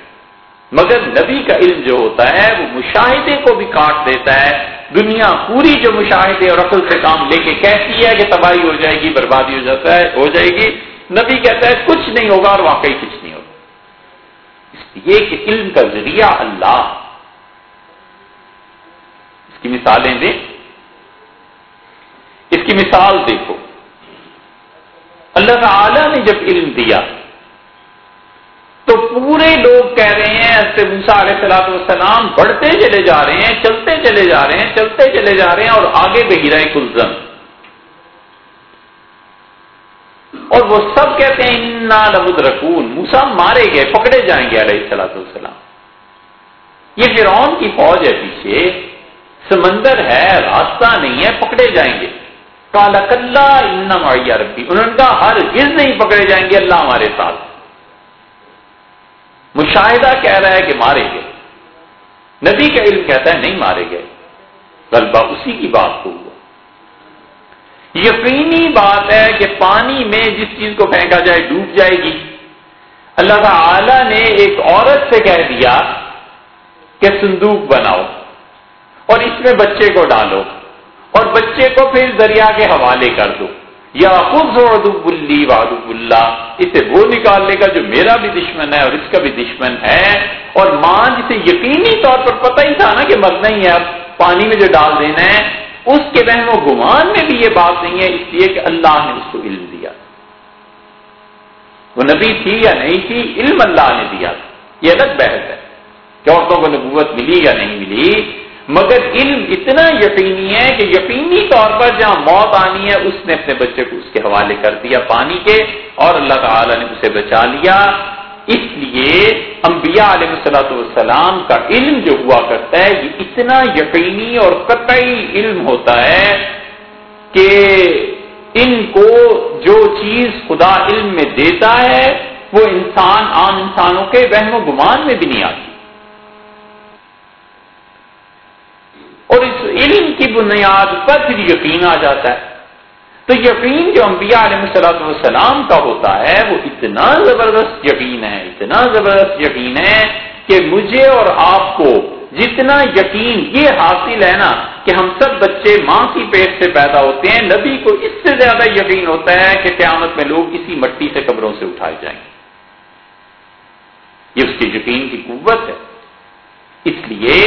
مگر نبی کا علم جو ہوتا ہے، وہ مشاہدے کو بھی کاٹ دیتا ہے۔ دنیا پوری جو مشاہدے اور عقل سے کام لے کے کہتی ہے کہ تباہی ہو جائے گی، بربادی ہو جاتا ہے، ہو جائے گی۔ نبی کہتا ہے، کچھ نہیں ہوگا اور واقعی کچھ یہ کہ علم کا ذریعہ اللہ۔ اس کی مثالیں دیں۔ اس کی مثال دیکھو۔ اللہ تعالی نے جب علم دیا، تو پورے لوگ کہہ رہے ہیں ایسے موسا علیہ السلاط والسلام بڑھتے چلے جا رہے ہیں، چلتے چلے جا رہے ہیں، چلتے چلے جا رہے ہیں اور آگے بہی رہے کلزم اور وہ سب کہتے ہیں، انا لبد رکون موسا مارے گئے، پکڑے جائیں گے علیہ السلاۃ والسلام۔ یہ فرعون کی فوج ہے پیچھے، سمندر ہے، راستہ نہیں ہے، پکڑے جائیں گے۔ کالا کلّا معیہ ربی انہوں نے کہا، ہر گز نہیں پکڑے جائیں گے، اللہ ہمارے ساتھ مشاہدہ کہہ رہا ہے کہ مارے گئے۔ نبی کا علم کہتا ہے، نہیں مارے گئے۔ غلبہ اسی کی بات کو ہوا۔ یقینی بات ہے کہ پانی میں جس چیز کو پھینکا جائے ڈوب جائے گی۔ اللہ تعالی نے ایک عورت سے کہہ دیا کہ صندوق بناؤ اور اس میں بچے کو ڈالو اور بچے کو پھر دریا کے حوالے کر دو۔ یا خود ادب بلی وادب اللہ۔ اسے وہ نکال لے گا جو میرا بھی دشمن ہے اور اس کا بھی دشمن ہے۔ اور ماں جسے یقینی طور پر پتہ ہی تھا نا کہ مرنا ہی ہے، اب پانی میں جو ڈال دینا ہے اس کے بہن و گمان میں بھی یہ بات نہیں ہے، اس لیے کہ اللہ نے اس کو علم دیا۔ وہ نبی تھی یا نہیں تھی، علم اللہ نے دیا۔ یہ الگ بحث ہے کہ عورتوں کو نبوت ملی یا نہیں ملی۔ مگر علم اتنا یقینی ہے کہ یقینی طور پر جہاں موت آنی ہے، اس نے اپنے بچے کو اس کے حوالے کر دیا پانی کے اور اللہ تعالی نے اسے بچا لیا۔ اس لیے انبیاء علیہ السلاۃ والسلام کا علم جو ہوا کرتا ہے، یہ اتنا یقینی اور قطعی علم ہوتا ہے کہ ان کو جو چیز خدا علم میں دیتا ہے، وہ انسان عام انسانوں کے وہم و گمان میں بھی نہیں آتی۔ اور اس علم کی بنیاد پر پھر یقین آ جاتا ہے۔ تو یقین جو انبیاء علیہ صلاحت والسلام کا ہوتا ہے وہ اتنا زبردست یقین ہے، اتنا زبردست یقین ہے کہ مجھے اور آپ کو جتنا یقین یہ حاصل ہے نا کہ ہم سب بچے ماں کی پیٹ سے پیدا ہوتے ہیں، نبی کو اس سے زیادہ یقین ہوتا ہے کہ قیامت میں لوگ اسی مٹی سے قبروں سے اٹھائے جائیں گے۔ یہ اس کے یقین کی قوت ہے۔ اس لیے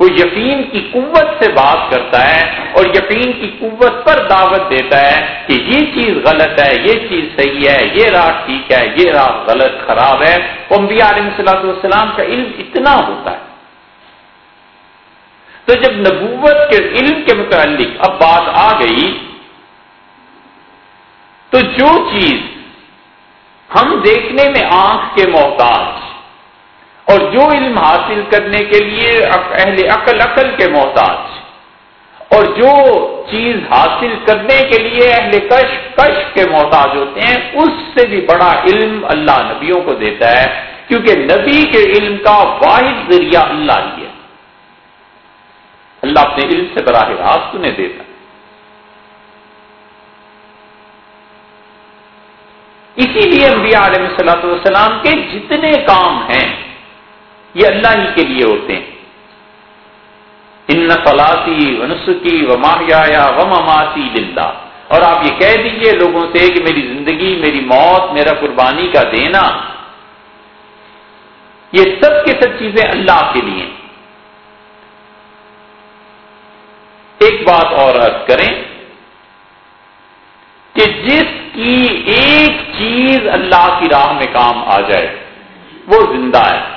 وہ یقین کی قوت سے بات کرتا ہے اور یقین کی قوت پر دعوت دیتا ہے کہ یہ چیز غلط ہے، یہ چیز صحیح ہے، یہ راہ ٹھیک ہے، یہ راہ غلط، خراب ہے۔ انبیاء علیہ صلاح والسلام کا علم اتنا ہوتا ہے۔ تو جب نبوت کے علم کے متعلق اب بات آ گئی، تو جو چیز ہم دیکھنے میں آنکھ کے محتاج اور جو علم حاصل کرنے کے لیے اہل عقل عقل کے محتاج اور جو چیز حاصل کرنے کے لیے اہل کش کش کے محتاج ہوتے ہیں، اس سے بھی بڑا علم اللہ نبیوں کو دیتا ہے، کیونکہ نبی کے علم کا واحد ذریعہ اللہ ہی ہے۔ اللہ اپنے علم سے براہ راست انہیں دیتا ہے۔ اسی لیے انبیاء علیہ صلاح والسلام کے جتنے کام ہیں یہ اللہ ہی کے لیے ہوتے ہیں۔ ان فلاسی و نسخی و ماہیا و مماسی للہ اور آپ یہ کہہ دیجیے لوگوں سے کہ میری زندگی، میری موت، میرا قربانی کا دینا، یہ سب کے سب چیزیں اللہ کے لیے ایک بات اور عرض کریں کہ جس کی ایک چیز اللہ کی راہ میں کام آ جائے، وہ زندہ ہے۔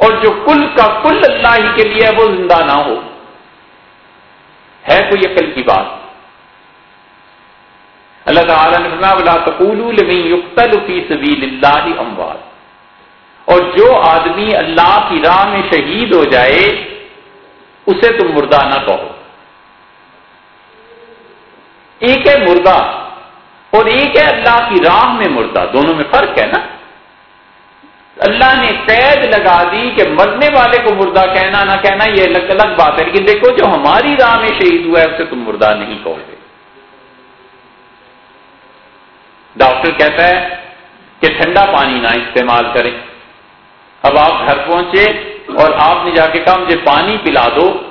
اور جو کل کا کل اللہ ہی کے لیے وہ زندہ نہ ہو۔ ہے کوئی عقل کی بات۔ اللہ تعالیٰ نے فی سبیل اللہ اموات اور جو آدمی اللہ کی راہ میں شہید ہو جائے، اسے تم مردہ نہ کہو۔ ایک ہے مردہ اور ایک ہے اللہ کی راہ میں مردہ۔ دونوں میں فرق ہے نا؟ اللہ نے قید لگا دی کہ مرنے والے کو مردہ کہنا نہ کہنا، یہ الگ الگ بات ہے۔ لیکن دیکھو، جو ہماری راہ میں شہید ہوا ہے، اسے تم مردہ نہیں کہو گے۔ ڈاکٹر کہتا ہے کہ ٹھنڈا پانی نہ استعمال کریں۔ اب آپ گھر پہنچے اور آپ نے جا کے کہا، مجھے پانی پلا دو۔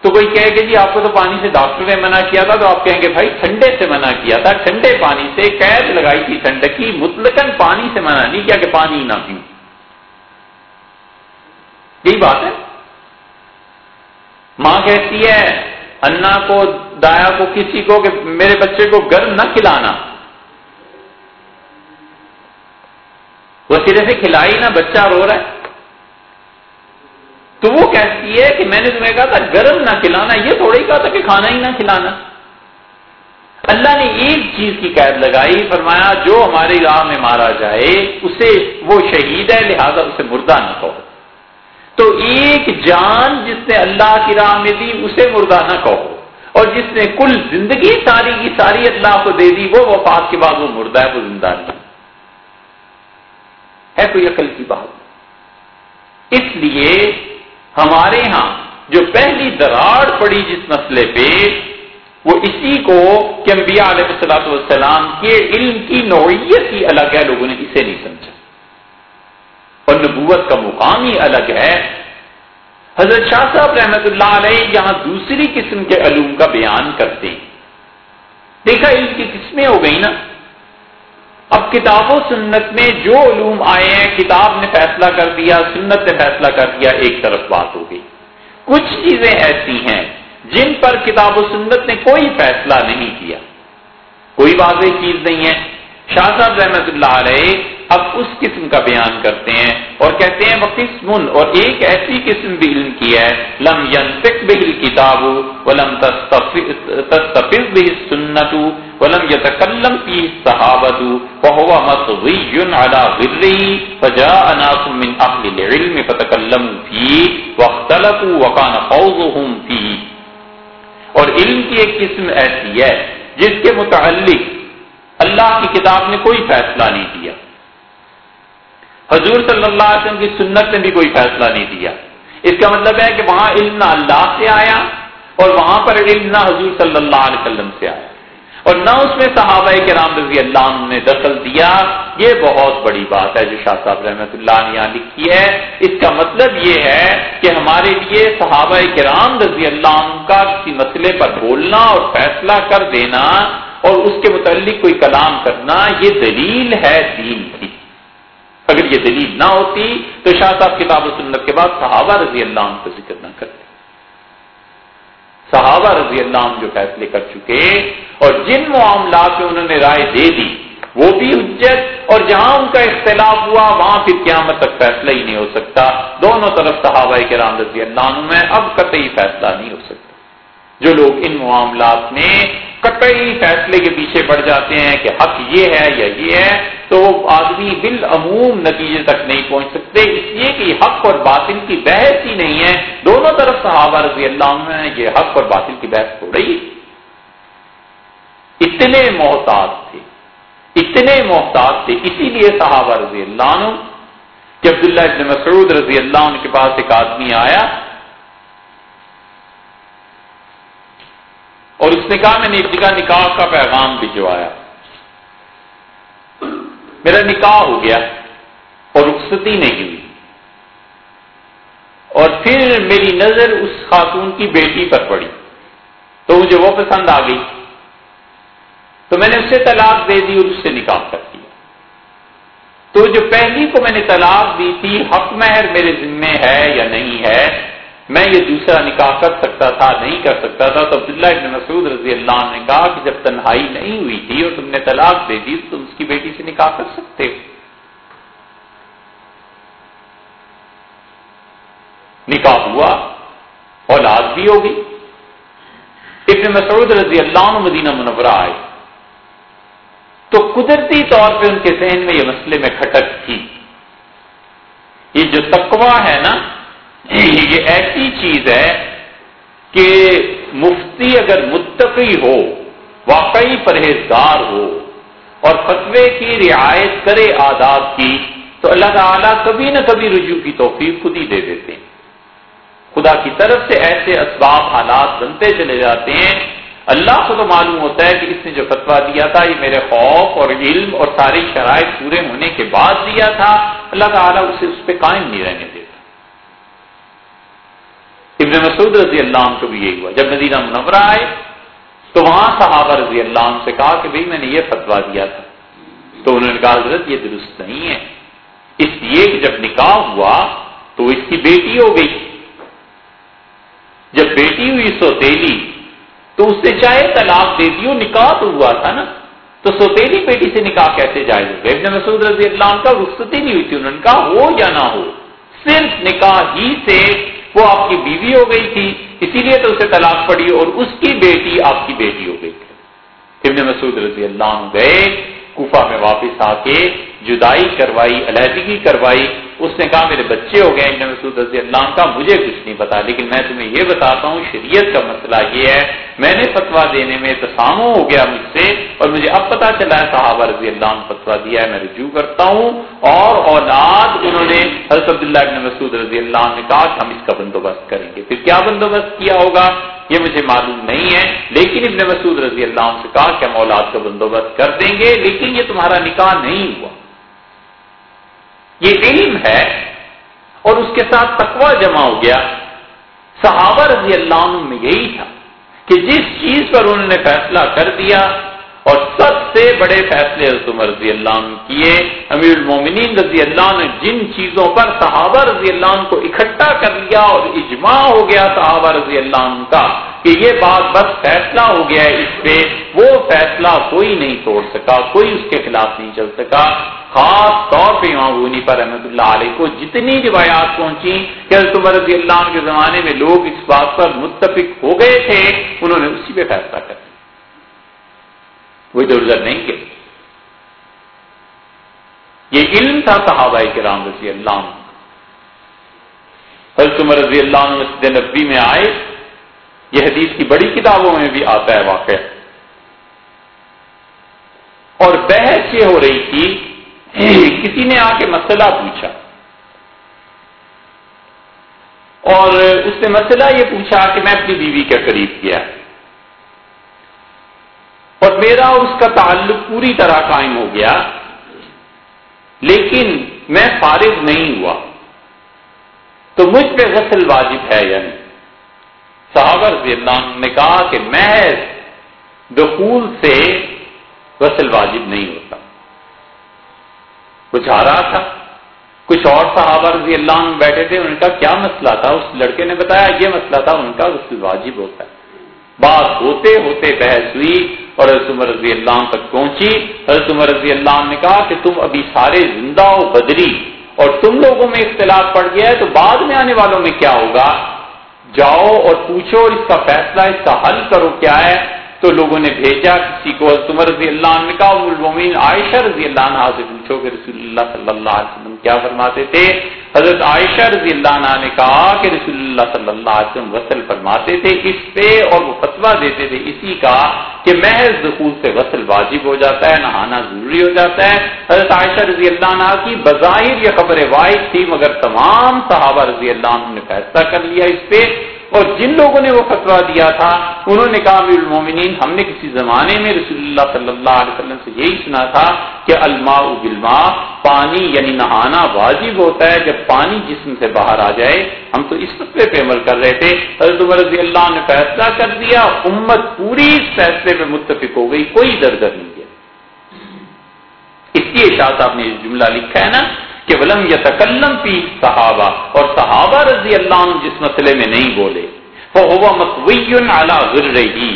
تو کوئی کہے کہ جی آپ کو تو پانی سے ڈاکٹر نے منع کیا تھا، تو آپ کہیں گے، بھائی، ٹھنڈے سے منع کیا تھا۔ ٹھنڈے پانی سے قید لگائی تھی، ٹھنڈکی مطلقاً پانی سے منع نہیں کیا کہ پانی نہ پیوں۔ یہی بات ہے۔ ماں کہتی ہے، انا کو، دایا کو، کسی کو کہ میرے بچے کو گرم نہ کھلانا۔ وہ سرے سے کھلائی نہ، بچہ رو رہا ہے۔ تو وہ کہتی ہے کہ میں نے تمہیں کہا تھا، گرم نہ کھلانا، یہ تھوڑا ہی کہا تھا کہ کھانا ہی نہ کھلانا۔ اللہ نے ایک چیز کی قید لگائی، فرمایا، جو ہماری راہ میں مارا جائے، اسے وہ شہید ہے، لہذا اسے مردہ نہ کہو۔ تو ایک جان جس نے اللہ کی راہ میں دی، اسے مردہ نہ کہو۔ اور جس نے کل زندگی ساری کی ساری اللہ کو دے دی، وہ وفات کے بعد وہ مردہ ہے، وہ زندہ نہیں۔ ہے کوئی عقل کی بات؟ اس لیے ہمارے ہاں جو پہلی دراڑ پڑی جس مسئلے پہ، وہ اسی کو کہ انبیاء علیہ السلاۃ والسلام کے علم کی نوعیت ہی الگ ہے، لوگوں نے اسے نہیں سمجھا۔ اور نبوت کا مقام ہی الگ ہے۔ حضرت شاہ صاحب رحمت اللہ علیہ یہاں دوسری قسم کے علوم کا بیان کرتے ہیں۔ دیکھا علم کی قسمیں ہو گئی نا۔ اب کتاب و سنت میں جو علوم آئے ہیں، کتاب نے فیصلہ کر دیا، سنت نے فیصلہ کر دیا، ایک طرف بات ہو گئی۔ کچھ چیزیں ایسی ہیں جن پر کتاب و سنت نے کوئی فیصلہ نہیں کیا۔ کوئی واضح چیز نہیں ہے۔ شاہ صاحب رحمت اللہ علیہ اب اس قسم کا بیان کرتے ہیں اور کہتے ہیں وہ قسم اور ایک ایسی قسم بھی علم کی ہے، لم ينفق به الكتاب ولم تستفز به السنة ولم يتكلم فيه الصحابة وهو مطغي على غره فجاء ناس من أهل العلم فتكلموا فيه واختلفوا وكان خوضهم فيه اور علم کی ایک قسم ایسی ہے جس کے متعلق اللہ کی کتاب نے کوئی فیصلہ نہیں دیا حضور صلی اللہ علیہ وسلم کی سنت نے بھی کوئی فیصلہ نہیں دیا۔ اس کا مطلب ہے کہ وہاں علم نہ اللہ سے آیا اور وہاں پر علم نہ حضور صلی اللہ علیہ وسلم سے آیا۔ اور نہ اس میں صحابہ کے رام رضی اللہ عنہ نے دخل دیا۔ یہ بہت بڑی بات ہے جو شاہ صاحب رحمۃ اللہ نے یہاں لکھی ہے۔ اس کا مطلب یہ ہے کہ ہمارے لیے صحابہ کرام رضی اللہ عنہ کا کسی مسئلے پر بولنا اور فیصلہ کر دینا اور اس کے متعلق کوئی کلام کرنا یہ دلیل ہے دین کی۔ اگر یہ دلیل نہ ہوتی تو شاہ صاحب کتاب و سنت کے بعد صحابہ رضی اللہ عنہ کا ذکر نہ کرتے۔ صحابہ رضی اللہ عنہ جو فیصلے کر چکے اور جن معاملات میں انہوں نے رائے دے دی، وہ بھی حجت، اور جہاں ان کا اختلاف ہوا، وہاں پھر قیامت تک فیصلہ ہی نہیں ہو سکتا۔ دونوں طرف صحابہ کے رام رضی اللہ عنہ میں اب قطعی فیصلہ نہیں ہو سکتا۔ جو لوگ ان معاملات میں قطعی فیصلے کے پیچھے پڑ جاتے ہیں کہ حق یہ ہے یا یہ ہے، تو آدمی بالعموم نتیجے تک نہیں پہنچ سکتے۔ اس لیے کہ حق اور باطل کی بحث ہی نہیں ہے۔ دونوں طرف صحابہ رضی اللہ عنہ ہیں، یہ حق اور باطل کی بحث ہو رہی اتنے محتاط تھے۔ اتنے محتاط تھے۔ اسی لیے صحابہ رضی اللہ عنہ کہ عبداللہ ابن مسعود رضی اللہ عنہ کے پاس ایک آدمی آیا اور اس نے کہا، میں نے ایک جگہ نکاح کا پیغام بھجوایا۔ میرا نکاح ہو گیا اور رخصتی نہیں ہوئی۔ اور پھر میری نظر اس خاتون کی بیٹی پر پڑی۔ تو مجھے وہ پسند آ گئی۔ تو میں نے اس سے طلاق دے دی اور اس سے نکاح کر دیا۔ تو جو پہلی کو میں نے طلاق دی تھی، حق مہر میرے ذمے ہے یا نہیں ہے میں یہ دوسرا نکاح کر سکتا تھا، نہیں کر سکتا تھا۔ تو عبداللہ ابن مسعود رضی اللہ عنہ نے کہا کہ جب تنہائی نہیں ہوئی تھی اور تم نے طلاق دے دی تو تم اس کی بیٹی سے نکاح کر سکتے ہو۔ نکاح ہوا، اولاد بھی ہوگی۔ ابن مسعود رضی اللہ عنہ مدینہ منورہ آئے۔ تو قدرتی طور پہ ان کے ذہن میں یہ مسئلے میں کھٹک تھی۔ یہ جو تقوا ہے نا یہ ایسی چیز ہے کہ مفتی اگر متقی ہو، واقعی پرہیزگار ہو اور فتوے کی رعایت کرے آداب کی، تو اللہ تعالیٰ کبھی نہ کبھی رجوع کی توفیق خود ہی دے دیتے ہیں۔ خدا کی طرف سے ایسے اسباب حالات بنتے چلے جاتے ہیں۔ اللہ کو تو معلوم ہوتا ہے کہ اس نے جو فتوا دیا تھا، یہ میرے خوف اور علم اور ساری شرائط پورے ہونے کے بعد دیا تھا۔ اللہ تعالیٰ اسے اس پہ قائم نہیں رہنے دیتا ابن مسعود رضی اللہ عنہ کو بھی یہی ہوا۔ جب مدینہ منورہ آئے تو وہاں صحابہ رضی اللہ عنہ سے کہا کہ بھئی میں نے یہ فتوا دیا تھا۔ تو انہوں نے کہا، حضرت، یہ درست نہیں ہے۔ اس لیے کہ جب نکاح ہوا تو اس کی بیٹی ہو گئی۔ جب بیٹی ہوئی سوتیلی تو اس نے چاہے طلاق دے دی نکاح تو ہوا تھا نا۔ تو سوتیلی بیٹی سے نکاح کیسے جائز ہو گئے ابن مسعود رضی اللہ عنہ کا رخصتی نہیں ہوئی تھی، انہوں نے کہا، ہو یا نہ ہو، صرف نکاح ہی سے وہ آپ کی بیوی ہو گئی تھی، اسی لیے تو اسے طلاق پڑی اور اس کی بیٹی آپ کی بیٹی ہو گئی تھی۔ ابن مسعود رضی اللہ عنہ گئے، کوفہ میں واپس آ کے جدائی کروائی، علیحدگی کروائی اس نے کہا، میرے بچے ہو گئے ابن مسعود رضی اللہ کا مجھے کچھ نہیں پتا، لیکن میں تمہیں یہ بتاتا ہوں، شریعت کا مسئلہ یہ ہے، میں نے فتوا دینے میں تسامو ہو گیا مجھ سے، اور مجھے اب پتا چلا ہے، صحابہ رضی اللہ عنہ فتوا دیا ہے، میں رجوع کرتا ہوں، اور اولاد، انہوں نے حضرت عبداللہ ابن مسعود رضی اللہ عنہ نے کہا کہ ہم اس کا بندوبست کریں گے۔ پھر کیا بندوبست کیا ہوگا؟ یہ مجھے معلوم نہیں ہے، لیکن ابن مسعود رضی اللہ عنہ سے کہا کہ ہم اولاد کا بندوبست کر دیں گے، لیکن یہ تمہارا نکاح نہیں ہوا۔ یہ علم ہے اور اس کے ساتھ تقوی جمع ہو گیا۔ صحابہ رضی اللہ عنہ میں یہی تھا کہ جس چیز پر انہوں نے فیصلہ کر دیا اور سب سے بڑے فیصلے حضرت عمر رضی اللہ عنہ کیے، امیر المومنین رضی اللہ عنہ جن چیزوں پر صحابہ رضی اللہ عنہ کو اکٹھا کر لیا اور اجماع ہو گیا صحابہ رضی اللہ عنہ کا کہ یہ بات بس فیصلہ ہو گیا ہے، اس پہ وہ فیصلہ کوئی نہیں توڑ سکا، کوئی اس کے خلاف نہیں چل سکا۔ خاص طور پہ امام غنی پر رحمۃ اللہ علیہ کو جتنی روایات پہنچی کہ حضرت عمر رضی اللہ عنہ کے زمانے میں لوگ اس بات پر متفق ہو گئے تھے، انہوں نے اسی پہ فیصلہ کر وہ ادھر ادھر نہیں گئے یہ علم تھا صحابہ کرام رضی اللہ عنہ۔ حضرت عمر رضی اللہ عنہ مسجد نبی میں آئے۔ یہ حدیث کی بڑی کتابوں میں بھی آتا ہے واقع اور بحث یہ ہو رہی تھی کسی نے آ کے مسئلہ پوچھا اور اس نے مسئلہ یہ پوچھا کہ میں اپنی بیوی کے قریب کیا اور میرا اس کا تعلق پوری طرح قائم ہو گیا، لیکن میں فارغ نہیں ہوا۔ تو مجھ پہ غسل واجب ہے یا نہیں صحابہ رضی اللہ عنہ نے کہا کہ محض دخول سے غسل واجب نہیں ہوتا۔ کچھ آ رہا تھا۔ کچھ اور صحابہ رضی اللہ عنہ بیٹھے تھے ان کا کیا مسئلہ تھا؟ اس لڑکے نے بتایا، یہ مسئلہ تھا، ان کا غسل واجب ہوتا ہے۔ بات ہوتے ہوتے بحث ہوئی اور حضرت عمر رضی اللہ عنہ تک پہنچی۔ حضرت عمر رضی اللہ عنہ نے کہا کہ تم ابھی سارے زندہ ہو، بدری، اور تم لوگوں میں اختلاف پڑ گیا ہے، تو بعد میں آنے والوں میں کیا ہوگا؟ جاؤ اور پوچھو، اس کا فیصلہ، اس کا حل کرو، کیا ہے؟ تو لوگوں نے بھیجا کسی کو عمر رضی اللہ عنہ نے کہا عائشہ رضی اللہ عنہ سے پوچھو کہ رسول اللہ صلی اللہ علیہ وسلم کیا فرماتے تھے، حضرت عائشہ رضی اللہ عنہ نے کہا کہ رسول اللہ صلی اللہ علیہ وسلم غسل فرماتے تھے اس پہ اور وہ فتوا دیتے تھے اسی کا کہ محض دخول سے غسل واجب ہو جاتا ہے، نہانا ضروری ہو جاتا ہے۔ حضرت عائشہ رضی اللہ عنہ کی بظاہر یہ خبر واحد تھی، مگر تمام صحابہ رضی اللہ عنہ نے فیصلہ کر لیا اس پہ۔ اور جن لوگوں نے وہ فتوا دیا تھا، انہوں نے کہا المومنین، ہم نے کسی زمانے میں رسول اللہ صلی اللہ علیہ وسلم سے یہی سنا تھا کہ الماء بالما پانی یعنی نہانا واجب ہوتا ہے، جب پانی جسم سے باہر آ جائے۔ ہم تو اس مسئلے پہ عمل کر رہے تھے۔ حضرت عمر رضی اللہ نے فیصلہ کر دیا، امت پوری اس فیصلے پہ متفق ہو گئی، کوئی درد نہیں گیا اس لیے شاہ صاحب نے جملہ لکھا ہے نا کہ ولم یتکلم پی صحابہ، اور صحابہ رضی اللہ عنہ جس مسئلے میں نہیں بولے وہ ہوا مقوی رہی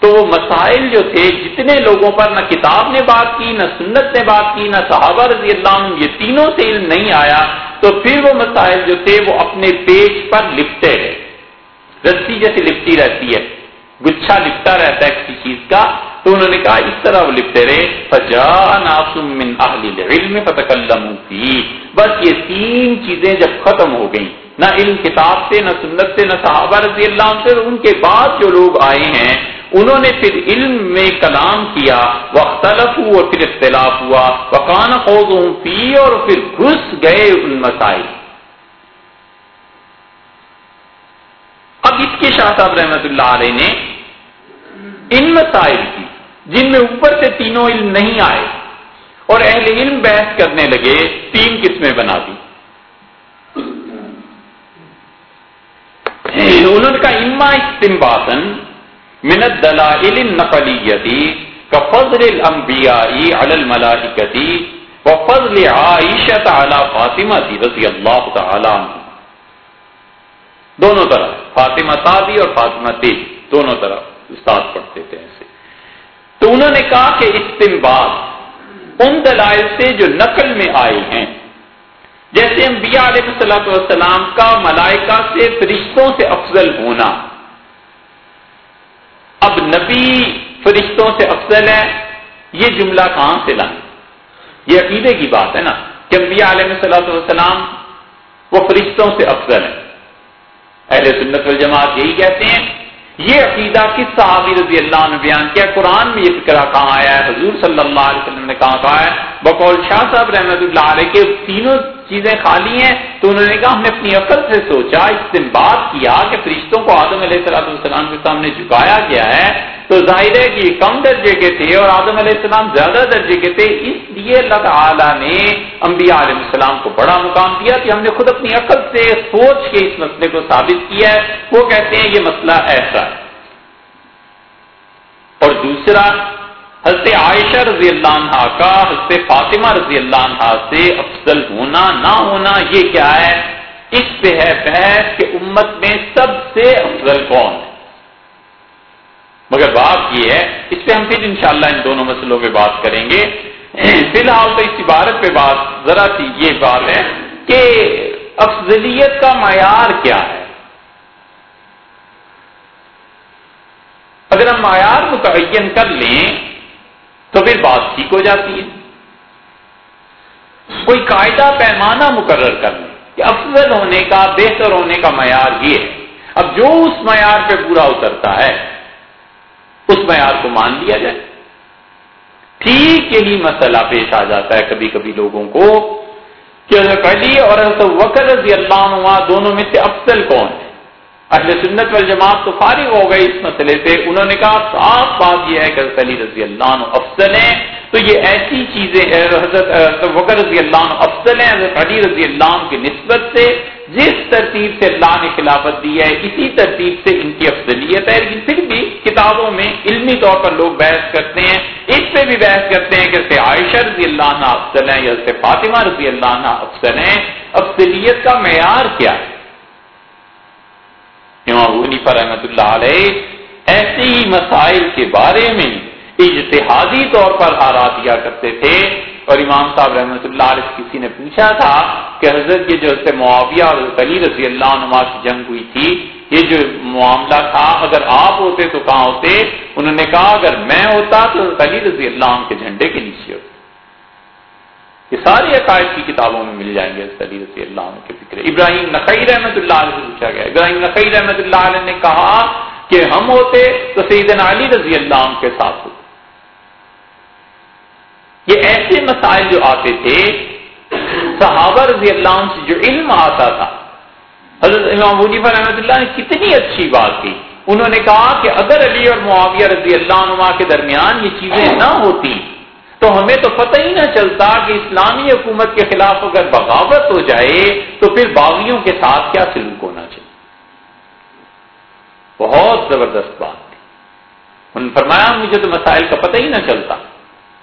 تو وہ مسائل جو تھے، جتنے لوگوں پر نہ کتاب نے بات کی، نہ سنت نے بات کی، نہ صحابہ رضی اللہ عنہ، یہ تینوں سے علم نہیں آیا، تو پھر وہ مسائل جو تھے، وہ اپنے پیج پر لپٹے رہے رسی جیسے لپٹی رہتی ہے۔ گچھا لپٹا رہتا ہے کسی چیز کا، تو انہوں نے کہا، اس طرح وہ لپٹے رہے فجا ناسم من اہل علم فتکلم فی بس یہ تین چیزیں جب ختم ہو گئیں، نہ علم کتاب سے، نہ سنت سے، نہ صحابہ رضی اللہ عنہ سے، ان کے بعد جو لوگ آئے ہیں، انہوں نے پھر علم میں کلام کیا وختلف اور پھر اختلاف ہوا، وقان خوض فی اور پھر گھس گئے ان مسائل۔ اب اس کے شاہ صاحب رحمت اللہ علیہ نے ان مسائل کی جن میں اوپر سے تینوں علم نہیں آئے اور اہل علم بحث کرنے لگے تین قسمیں بنا دی۔ انہوں کہا اما استمباسن منت دلائل نقلیتی کا فضل الانبیاء علی الملائکتی و فضل عائشت علی فاطمہ رضی اللہ تعالی عنہ۔ دونوں طرح فاطمہ تادی اور فاطمہ تی دونوں طرح۔ استاد پڑھتے تھے ایسے۔ تو انہوں نے کہا کہ استمباد ان دلائل سے جو نقل میں آئے ہیں، جیسے انبیاء علیہ السلام والسلام کا ملائکہ سے فرشتوں سے افضل ہونا۔ اب نبی فرشتوں سے افضل ہے یہ جملہ کہاں سے لائیں؟ یہ عقیدے کی بات ہے نا کہ انبیاء علیہ السلام والسلام وہ فرشتوں سے افضل ہے اہل سنت والجماعت یہی کہتے ہیں یہ عقیدہ کس صحابی رضی اللہ نے بیان کیا، قرآن میں یہ فکرہ کہاں آیا ہے؟ حضور صلی اللہ علیہ وسلم نے کہاں کہا ہے؟ بقول شاہ صاحب رحمت اللہ علیہ کے تینوں چیزیں خالی ہیں، تو انہوں نے کہا، ہم نے اپنی عقل سے سوچا، اس سے بات کیا کہ فرشتوں کو آدم علیہ السلام السلام کے سامنے جھکایا گیا ہے، تو ظاہر ہے کہ یہ کم درجے کے تھے اور آدم علیہ السلام زیادہ درجے کے تھے، اس لیے اللہ تعالیٰ نے انبیاء علیہ السلام کو بڑا مقام دیا کہ ہم نے خود اپنی عقل سے سوچ کے اس مسئلے کو ثابت کیا ہے۔ وہ کہتے ہیں یہ مسئلہ ایسا ہے۔ اور دوسرا حضرت عائشہ رضی اللہ عنہ کا، حضرت فاطمہ رضی اللہ عنہ سے افضل ہونا، نہ ہونا یہ کیا ہے؟ اس پہ ہے بحث کہ امت میں سب سے افضل کون ہے۔ مگر بات یہ ہے، اس پہ ہم پھر انشاءاللہ ان دونوں مسئلوں پہ بات کریں گے۔ فی الحال تو اس عبارت پہ بات، ذرا سی یہ بات ہے کہ افضلیت کا معیار کیا ہے۔ اگر ہم معیار متعین کر لیں تو پھر بات ٹھیک ہو جاتی ہے۔ کوئی قاعدہ پیمانہ مقرر کر لیں کہ افضل ہونے کا، بہتر ہونے کا معیار یہ ہے۔ اب جو اس معیار پہ پورا اترتا ہے، اس معیار کو مان لیا جائے۔ ٹھیک یہی مسئلہ پیش آ جاتا ہے کبھی کبھی لوگوں کو کہ حضرت علی اور حضرت وکر رضی اللہ عنہ دونوں میں سے افضل کون ہے اہل سنت والجماعت تو فارغ ہو گئے اس مسئلے سے۔ انہوں نے کہا، صاف بات یہ ہے کہ حضرت علی رضی اللہ عنہ افضل ہیں۔ تو یہ ایسی چیزیں حضرت وکر رضی اللہ عنہ افضل ہیں، حضرت علی رضی اللہ عنہ کی نسبت سے۔ جس ترتیب سے اللہ نے خلافت دی ہے، اسی ترتیب سے ان کی افضلیت ہے۔ لیکن پھر بھی کتابوں میں علمی طور پر لوگ بحث کرتے ہیں۔ اس پہ بھی بحث کرتے ہیں کہ عائشہ رضی اللہ عنہ افضل ہیں یا فاطمہ رضی اللہ عنہ افضل ہیں۔ افضلیت کا معیار کیا ہے؟ امام پر رحمت اللہ علیہ ایسے ہی مسائل کے بارے میں اجتہادی طور پر آرا دیا کرتے تھے اور امام صاحب رحمۃ اللہ علیہ کسی نے پوچھا تھا کہ حضرت یہ جو معاویہ اور علی رضی اللہ عنہ کی جنگ ہوئی تھی، یہ جو معاملہ تھا، اگر آپ ہوتے تو کہاں ہوتے؟ انہوں نے کہا، اگر میں ہوتا تو علی رضی اللہ عنہ کے جھنڈے کے نیچے ہوتے۔ یہ ساری عقائد کی کتابوں میں مل جائیں گے علی رضی اللہ عنہ کے فکر ابراہیم نقی رحمت اللہ علیہ سے پوچھا گیا۔ ابراہیم نقی رحمت اللہ علیہ نے کہا کہ ہم ہوتے تو سیدنا علی رضی اللہ عنہ کے ساتھ ہوتے۔ یہ ایسے مسائل جو آتے تھے، صحابہ رضی اللہ عنہ سے جو علم آتا تھا، حضرت امام ونیفا رحمۃ اللہ نے کتنی اچھی بات کی۔ انہوں نے کہا کہ اگر علی اور معاویہ رضی اللہ عنہ کے درمیان یہ چیزیں نہ ہوتی تو ہمیں تو پتہ ہی نہ چلتا کہ اسلامی حکومت کے خلاف اگر بغاوت ہو جائے تو پھر باغیوں کے ساتھ کیا سلوک ہونا چاہیے؟ بہت زبردست بات تھی۔ ان فرمایا، مجھے تو مسائل کا پتہ ہی نہ چلتا۔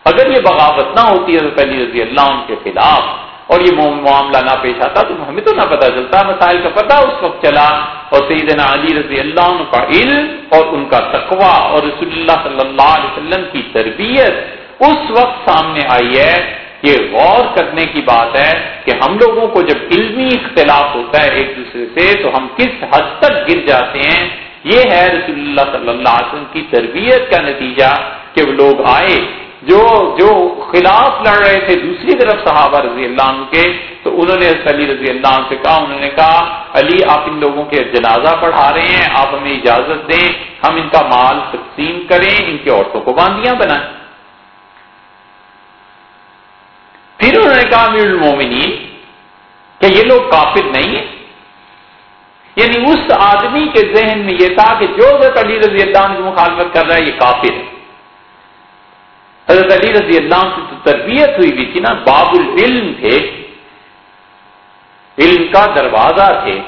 اگر یہ بغاوت نہ ہوتی ہے تو علی رضی اللہ عنہ کے خلاف اور یہ معاملہ نہ پیش آتا، تو ہمیں تو نہ پتا چلتا۔ مسائل کا پتہ اس وقت چلا اور سیدنا علی رضی اللہ عنہ کا علم اور ان کا تقوی اور رسول اللہ صلی اللہ علیہ وسلم کی تربیت اس وقت سامنے آئی ہے یہ غور کرنے کی بات ہے کہ ہم لوگوں کو جب علمی اختلاف ہوتا ہے ایک دوسرے سے تو ہم کس حد تک گر جاتے ہیں؟ یہ ہے رسول اللہ صلی اللہ علیہ وسلم کی تربیت کا نتیجہ کہ وہ لوگ آئے، جو جو خلاف لڑ رہے تھے دوسری طرف صحابہ رضی اللہ عنہ کے، تو انہوں نے علی رضی اللہ عنہ سے کہا، انہوں نے کہا، علی، آپ ان لوگوں کے جنازہ پڑھا رہے ہیں، آپ ہمیں اجازت دیں، ہم ان کا مال تقسیم کریں، ان کے عورتوں کو باندیاں بنائیں۔ پھر انہوں نے کہا، امیر المومنین، کہ یہ لوگ کافر نہیں ہیں۔ یعنی اس آدمی کے ذہن میں یہ تھا کہ جو حضرت علی رضی اللہ عنہ کی مخالفت کر رہا ہے، یہ کافر ہے۔ حضرت علی رضی اللہ عنہ سے تو تربیت ہوئی بھی تھی نا، باب العلم تھے۔ علم کا دروازہ تھے۔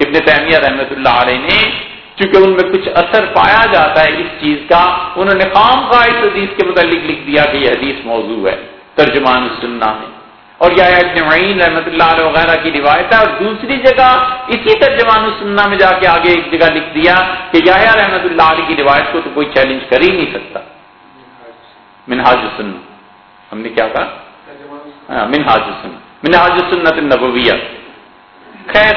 ابن تیمیہ رحمت اللہ علیہ نے، چونکہ ان میں کچھ اثر پایا جاتا ہے اس چیز کا، انہوں نے خام خواہ اس حدیث کے متعلق لکھ دیا کہ یہ حدیث موضوع ہے۔ ترجمان السنہ میں۔ اور یا معین رحمت اللہ علیہ وغیرہ کی روایت ہے۔ اور دوسری جگہ اسی ترجمان السنہ میں جا کے آگے ایک جگہ لکھ دیا کہ یا رحمت اللہ علیہ کی روایت کو تو کوئی چیلنج کر ہی نہیں سکتا۔ منہاج السنہ۔ ہم نے کیا کہا؟ ہاں، منہاج السنہ۔ منہاج السنت النبویہ۔ خیر،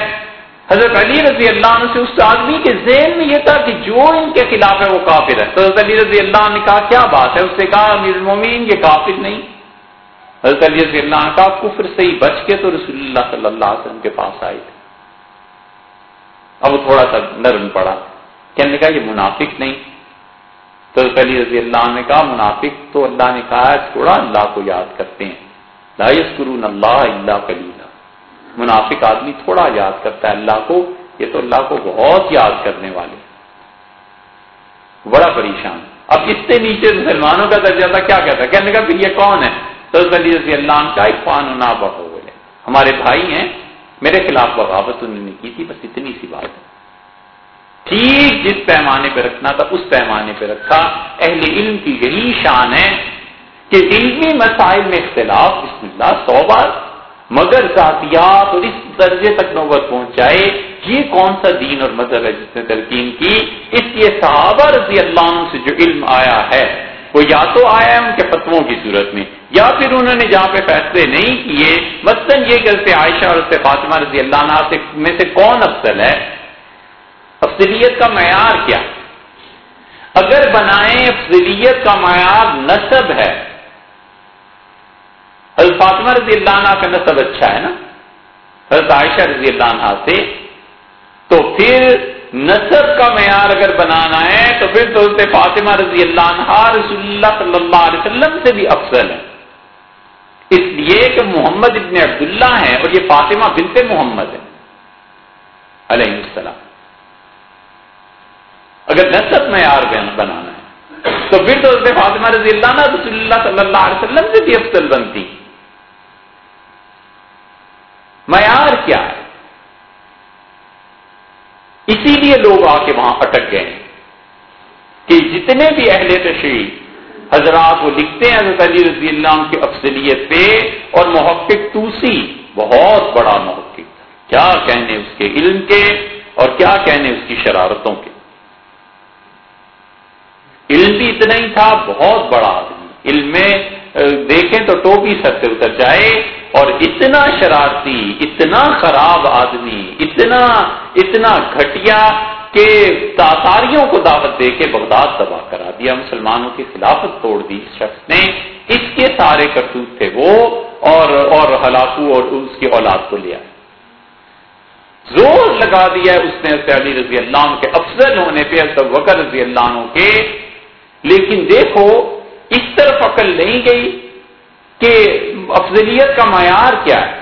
حضرت علی رضی اللہ عنہ سے اس آدمی کے ذہن میں یہ تھا کہ جو ان کے خلاف ہے وہ کافر ہے۔ تو حضرت علی رضی اللہ عنہ نے کہا، کیا بات ہے؟ اس سے کہا، امیر المومین یہ کافر نہیں۔ حضرت علی رضی اللہ عنہ کا کفر سے ہی بچ کے تو رسول اللہ صلی اللہ علیہ وسلم کے پاس آئے تھے۔ اب وہ تھوڑا سا نرم پڑا۔ کہنے کا یہ منافق نہیں۔ تو علی رضی اللہ عنہ نے کہا، منافق تو اللہ نے کہا تھوڑا اللہ کو یاد کرتے ہیں۔ لا یسکرون اللہ اللہ کلیلہ منافق آدمی تھوڑا یاد کرتا ہے اللہ کو، یہ تو اللہ کو بہت یاد کرنے والے۔ بڑا پریشان۔ اب اس سے نیچے مسلمانوں کا درجہ تھا، کیا کہتا کہنے کا پھر یہ کون ہے؟ تو علی رضی اللہ عنہ کا ایک فان بہو ہمارے بھائی ہیں، میرے خلاف بغاوت انہوں نے کی تھی، بس اتنی سی بات۔ ہے ٹھیک جس پیمانے پہ رکھنا تھا، اس پیمانے پہ رکھا۔ اہل علم کی یہی شان ہے کہ علمی مسائل میں اختلاف، بسم اللہ، سو بار۔ مگر ذاتیات اور اس درجے تک نوبت پہنچائے، یہ کون سا دین اور مذہب ہے جس نے تلقین کی؟ اس لیے صحابہ رضی اللہ عنہ سے جو علم آیا ہے وہ یا تو آیا ہے ان کے فتووں کی صورت میں، یا پھر انہوں نے جہاں پہ فیصلے نہیں کیے، مثلاً یہ کہ عائشہ اور سے فاطمہ رضی اللہ عنہ سے میں سے کون افضل ہے؟ افضلیت کا معیار کیا؟ اگر بنائیں افضلیت کا معیار نصب ہے، حضرت فاطمہ رضی اللہ عنہ کا نصب اچھا ہے نا؟ حضرت عائشہ رضی اللہ عنہ سے، تو پھر نصب کا معیار اگر بنانا ہے تو پھر تو حضرت فاطمہ رضی اللہ عنہ رسول اللہ صلی اللہ علیہ وسلم سے بھی افضل ہے اس لیے کہ محمد ابن عبداللہ ہیں اور یہ فاطمہ بنت محمد ہے علیہ السلام۔ اگر نصب معیار بنانا ہے، تو پھر تو حضرت فاطمہ رضی اللہ عنہ رسول اللہ صلی اللہ علیہ وسلم سے بھی افضل بنتی۔ معیار کیا ہے؟ اسی لیے لوگ آ کے وہاں اٹک گئے کہ جتنے بھی اہل تشریح حضرات وہ لکھتے ہیں حضرت علی رضی اللہ عنہ کی افضلیت پہ، اور محقق توسی، بہت بڑا محقق کیا کہنے اس کے علم کے اور کیا کہنے اس کی شرارتوں کے؟ علم بھی اتنا ہی تھا، بہت بڑا آدمی۔ علم میں دیکھیں تو ٹوپی سر سے اتر جائے اور اتنا شرارتی، اتنا خراب آدمی، اتنا اتنا گھٹیا کہ تاتاریوں کو دعوت دے کے بغداد تباہ کرا دیا، مسلمانوں کی خلافت توڑ دی اس شخص نے۔ اس کے سارے کرتوت تھے وہ اور اور ہلاکو اور اس کی اولاد کو لیا۔ زور لگا دیا اس نے علی رضی اللہ عنہ کے، افضل ہونے پہ وکر رضی اللہ عنہ کے۔ لیکن دیکھو اس طرف عقل نہیں گئی کہ افضلیت کا معیار کیا ہے۔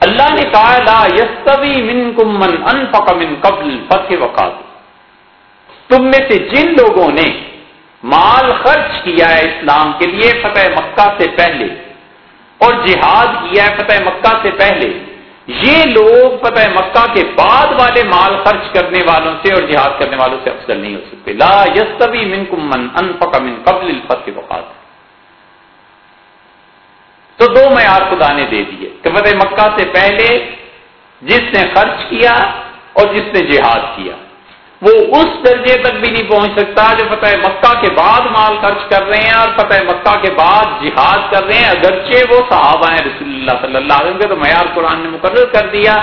اللہ نے کہا، لا یستوی منکم من انفق من قبل فتح وقات تم میں سے جن لوگوں نے مال خرچ کیا ہے اسلام کے لیے، فتح مکہ سے پہلے، اور جہاد کیا ہے فتح مکہ سے پہلے یہ لوگ فتح مکہ کے بعد والے مال خرچ کرنے والوں سے اور جہاد کرنے والوں سے افضل نہیں ہو سکتے۔ لا یستوی منکم من انفق من قبل الفتح وقات۔ تو دو معیار خدا نے دے دیے کہ فتح مکہ سے پہلے جس نے خرچ کیا اور جس نے جہاد کیا۔ وہ اس درجے تک بھی نہیں پہنچ سکتا جو فتح مکہ کے بعد مال خرچ کر رہے ہیں اور فتح مکہ کے بعد جہاد کر رہے ہیں۔ اگرچہ وہ صحابہ ہیں رسول اللہ صلی اللہ علیہ وسلم کے تو معیار قرآن نے مقرر کر دیا۔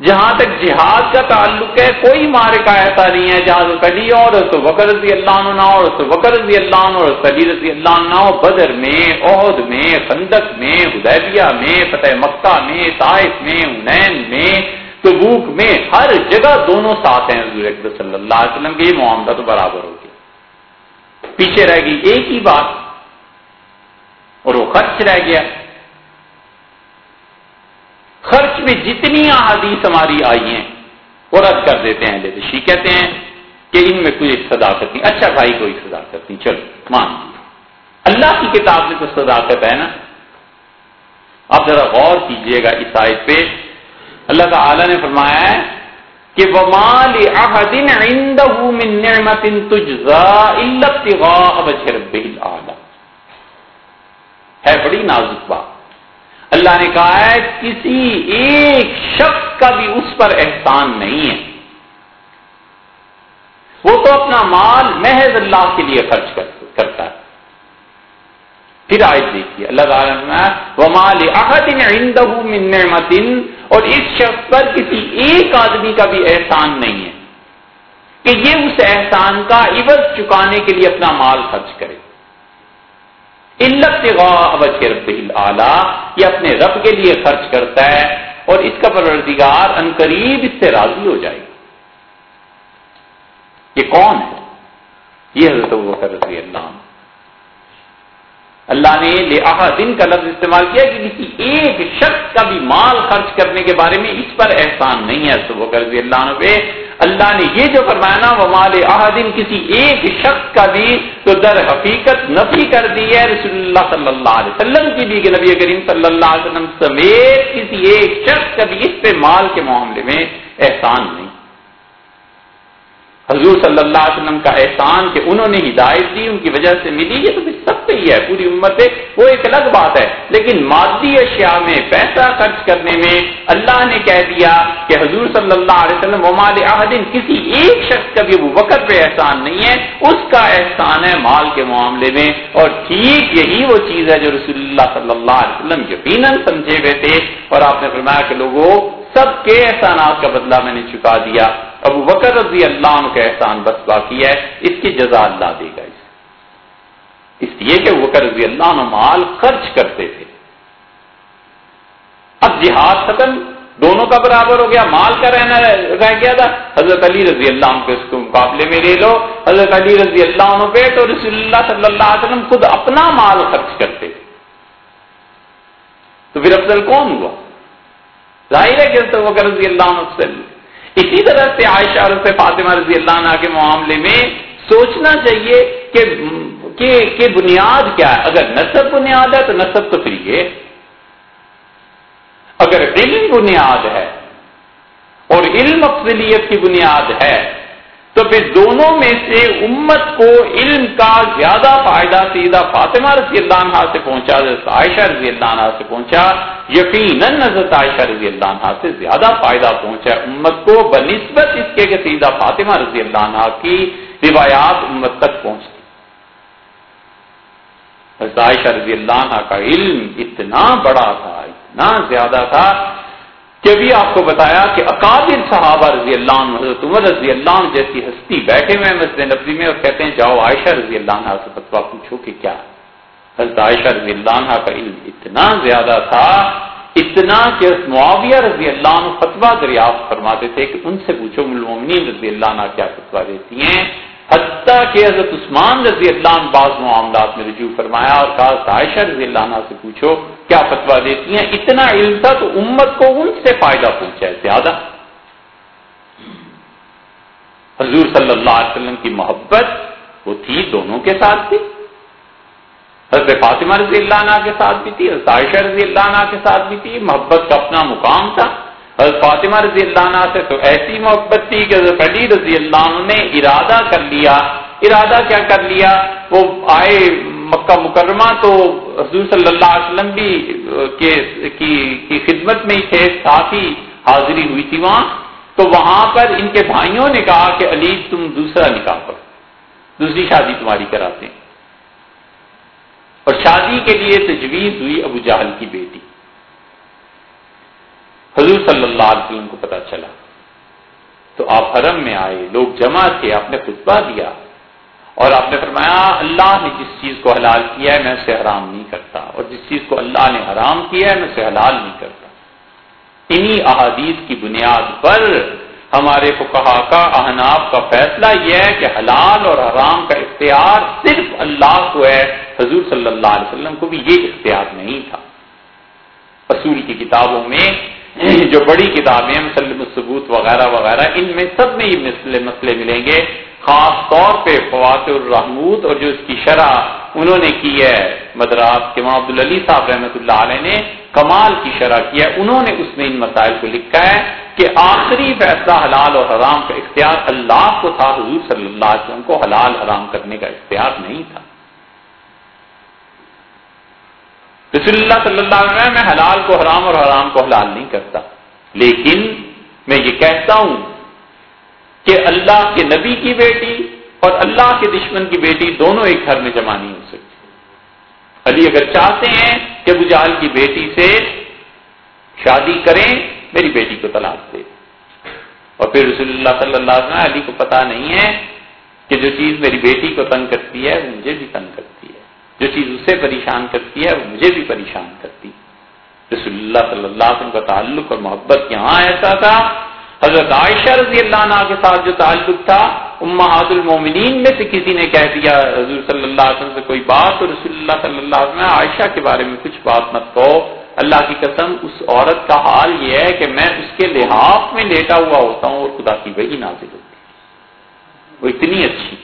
جہاں تک جہاد کا تعلق ہے، کوئی مارے کا ایسا نہیں ہے جہاز کلی اور تو وکر رضی اللہ عنہ اور تو وکر رضی اللہ عنہ اور سلی رضی اللہ عنہ بدر میں، عہد میں، خندق میں، حدیبیہ میں، فتح مکہ میں، طائف میں انین میں تبوک میں ہر جگہ دونوں ساتھ ہیں حضور اکبر صلی اللہ علیہ وسلم کے یہ معاملہ تو برابر ہو گیا۔ پیچھے رہ گئی ایک ہی بات اور وہ خرچ رہ گیا۔ خرچ میں جتنی احادیث ہماری آئی ہیں، وہ رد کر دیتے ہیں۔ لیتے کہتے ہیں کہ ان میں کوئی صداقت نہیں۔ اچھا بھائی، کوئی صداقت نہیں۔ چلو، مان اللہ کی کتاب میں تو صداقت ہے نا۔ آپ ذرا غور کیجیے گا اس آیت پہ۔ اللہ تعالی نے فرمایا ہے کہ ومال احدن عنده من نعمت تجزا الا ابتغاء وجه ربه الاعلى ہے بڑی نازک بات۔ اللہ نے کہا ہے کسی ایک شخص کا بھی اس پر احسان نہیں ہے۔ وہ تو اپنا مال محض اللہ کے لیے خرچ کرتا ہے۔ پھر آئے دیکھیے اللہ تعالیٰ وہ مال اور اس شخص پر کسی ایک آدمی کا بھی احسان نہیں ہے کہ یہ اس احسان کا عوض چکانے کے لیے اپنا مال خرچ کرے۔ رب یہ اپنے رب کے لیے خرچ کرتا ہے اور اس کا پروردگار ان قریب اس سے راضی ہو جائے۔ گا یہ کون ہے؟ یہ حضرت رضی اللہ عنہ۔ اللہ نے دن کا لفظ استعمال کیا کہ کسی ایک شخص کا بھی مال خرچ کرنے کے بارے میں اس پر احسان نہیں ہے۔ رضی اللہ عنہ پہ اللہ نے یہ جو فرمایا نا وہ مال احدین کسی ایک شخص کا بھی تو در حقیقت نفی کر دی ہے رسول اللہ صلی اللہ علیہ وسلم کی بھی، کہ نبی کریم صلی اللہ علیہ وسلم سمیت کسی ایک شخص کا بھی اس پہ مال کے معاملے میں احسان نہیں۔ حضور صلی اللہ علیہ وسلم کا احسان کہ انہوں نے ہدایت دی، ان کی وجہ سے ملی، یہ تو سب پہ ہی ہے، پوری امت سے وہ ایک الگ بات ہے۔ لیکن مادی اشیاء میں پیسہ خرچ کرنے میں اللہ نے کہہ دیا کہ حضور صلی اللہ علیہ وسلم مال احدین کسی ایک شخص کا بھی وہ وقت پہ احسان نہیں ہے۔ اس کا احسان ہے مال کے معاملے میں۔ اور ٹھیک یہی وہ چیز ہے جو رسول اللہ صلی اللہ علیہ وسلم یقیناً سمجھے ہوئے تھے۔ اور آپ نے فرمایا کہ لوگوں، سب کے احسانات کا بدلہ میں نے چکا دیا۔ ابو بکر رضی اللہ عنہ کا احسان بس باقی ہے، اس کی جزا اللہ دے گا اس لیے کہ بکر رضی اللہ عنہ مال خرچ کرتے تھے۔ اب جہاد ختم، دونوں کا برابر ہو گیا، مال کا رہنا رہ گیا تھا۔ حضرت علی رضی اللہ عنہ اس کو مقابلے میں لے لو۔ حضرت علی رضی اللہ عنہ پہ تو رسول اللہ صلی اللہ علیہ وسلم خود اپنا مال خرچ کرتے تھے۔ تو پھر افضل کون ہوا؟ ظاہر ہے کہ رضی اللہ عنہ اسی طرح سے عائشہ اور سے فاطمہ رضی اللہ عنہ کے معاملے میں سوچنا چاہیے کہ کہ, کہ بنیاد کیا ہے۔ اگر نصب بنیاد ہے تو نصب تو پھر یہ۔ اگر علم بنیاد ہے اور علم افضلیت کی بنیاد ہے تو پھر دونوں میں سے امت کو علم کا زیادہ فائدہ سیدھا فاطمہ رضی اللہ عنہ سے پہنچا عائشہ رضی اللہ عنہ سے پہنچا۔ یقیناً حضرت عائشہ رضی اللہ عنہ سے زیادہ فائدہ پہنچا امت کو بنسبت اس کے کہ سیدھا فاطمہ رضی اللہ عنہ کی روایات امت تک پہنچتی۔ حضرت عائشہ رضی اللہ عنہ کا علم اتنا بڑا تھا، اتنا زیادہ تھا کہ بھی آپ کو بتایا کہ اکابر صحابہ رضی اللہ عنہ، حضرت عمر رضی اللہ عنہ جیسی ہستی بیٹھے ہوئے مسجد نبی میں اور کہتے ہیں، جاؤ عائشہ رضی اللہ عنہ سے فتوا پوچھو کہ کیا حضرت عائشہ رضی اللہ عنہ کا علم اتنا زیادہ تھا، اتنا کہ معاویہ رضی اللہ عنہ فتوا دریافت فرماتے تھے کہ ان سے پوچھو ملومنین رضی اللہ عنہ کیا فتوا دیتی ہیں؟ حتیٰ کہ حضرت عثمان رضی اللہ عنہ بعض معاملات میں رجوع فرمایا اور کہا عائشہ رضی اللہ عنہ سے پوچھو، کیا فتوا دیتی ہیں؟ اتنا علم تھا تو امت کو ان سے فائدہ پہنچا ہے، زیادہ۔ حضور صلی اللہ علیہ وسلم کی محبت وہ تھی، دونوں کے ساتھ تھی۔ حضرت فاطمہ رضی اللہ عنہ کے ساتھ بھی تھی حضرت عائشہ رضی اللہ عنہ کے ساتھ بھی تھی۔ محبت کا اپنا مقام تھا۔ حضرت فاطمہ رضی اللہ عنہ سے تو ایسی محبت تھی کہ حضرت علی رضی اللہ عنہ نے ارادہ کر لیا۔ ارادہ کیا کر لیا؟ وہ آئے مکہ مکرمہ تو حضور صلی اللہ علیہ وسلم بھی کی, کی خدمت میں ہی تھے ساتھ ہی حاضری ہوئی تھی وہاں۔ تو وہاں پر ان کے بھائیوں نے کہا کہ علی تم دوسرا نکاح کرو دوسری شادی تمہاری کراتے ہیں۔ اور شادی کے لیے تجویز ہوئی ابو جہل کی بیٹی۔ حضور صلی اللہ علیہ وسلم کو پتا چلا۔ تو آپ حرم میں آئے، لوگ جمع تھے، آپ نے خطبہ دیا اور آپ نے فرمایا، اللہ نے جس چیز کو حلال کیا ہے، میں اسے حرام نہیں کرتا۔ اور جس چیز کو اللہ نے حرام کیا ہے، میں اسے حلال نہیں کرتا۔ انہی احادیث کی بنیاد پر ہمارے کو کہا کا احناب کا فیصلہ یہ ہے کہ حلال اور حرام کا اختیار صرف اللہ کو ہے۔ حضور صلی اللہ علیہ وسلم کو بھی یہ اختیار نہیں تھا۔ اصول کی کتابوں میں، جو بڑی کتابیں مسلم الثبوت وغیرہ وغیرہ، ان میں سب میں یہ مسئلے مسئلے ملیں گے۔ خاص طور پہ فوات الرحمود اور جو اس کی شرح انہوں نے کی ہے، مدراس کے عبد العلی صاحب رحمۃ اللہ علیہ نے کمال کی شرح کی ہے۔ انہوں نے اس میں ان مسائل کو لکھا ہے کہ آخری فیصلہ حلال اور حرام کا اختیار اللہ کو تھا، حضور صلی اللہ علیہ وسلم کو حلال حرام کرنے کا اختیار نہیں تھا۔ رسول اللہ صلی اللہ علیہ وسلم میں حلال کو حرام اور حرام کو حلال نہیں کرتا۔ لیکن میں یہ کہتا ہوں کہ اللہ کے نبی کی بیٹی اور اللہ کے دشمن کی بیٹی دونوں ایک گھر میں جمع نہیں ہو سکتی۔ علی اگر چاہتے ہیں کہ بجال کی بیٹی سے شادی کریں، میری بیٹی کو طلاق دے۔ اور پھر رسول اللہ صلی اللہ علیہ وسلم علی کو پتا نہیں ہے کہ جو چیز میری بیٹی کو تنگ کرتی ہے، وہ مجھے بھی تنگ کرتی ہے۔ جو چیز اسے پریشان کرتی ہے، وہ مجھے بھی پریشان کرتی۔ رسول اللہ صلی اللہ علیہ وسلم کا تعلق اور محبت یہاں ایسا تھا۔ حضرت عائشہ رضی اللہ عنہ کے ساتھ جو تعلق تھا امہات المومنین میں سے کسی نے کہہ دیا، حضور صلی اللہ علیہ وسلم سے کوئی بات تو رسول اللہ صلی اللہ علیہ وسلم عائشہ کے بارے میں کچھ بات مت کہو۔ اللہ کی قسم، اس عورت کا حال یہ ہے کہ میں اس کے لحاظ میں لیٹا ہوا ہوتا ہوں اور خدا کی وہی نازل ہوتی۔ وہ اتنی اچھی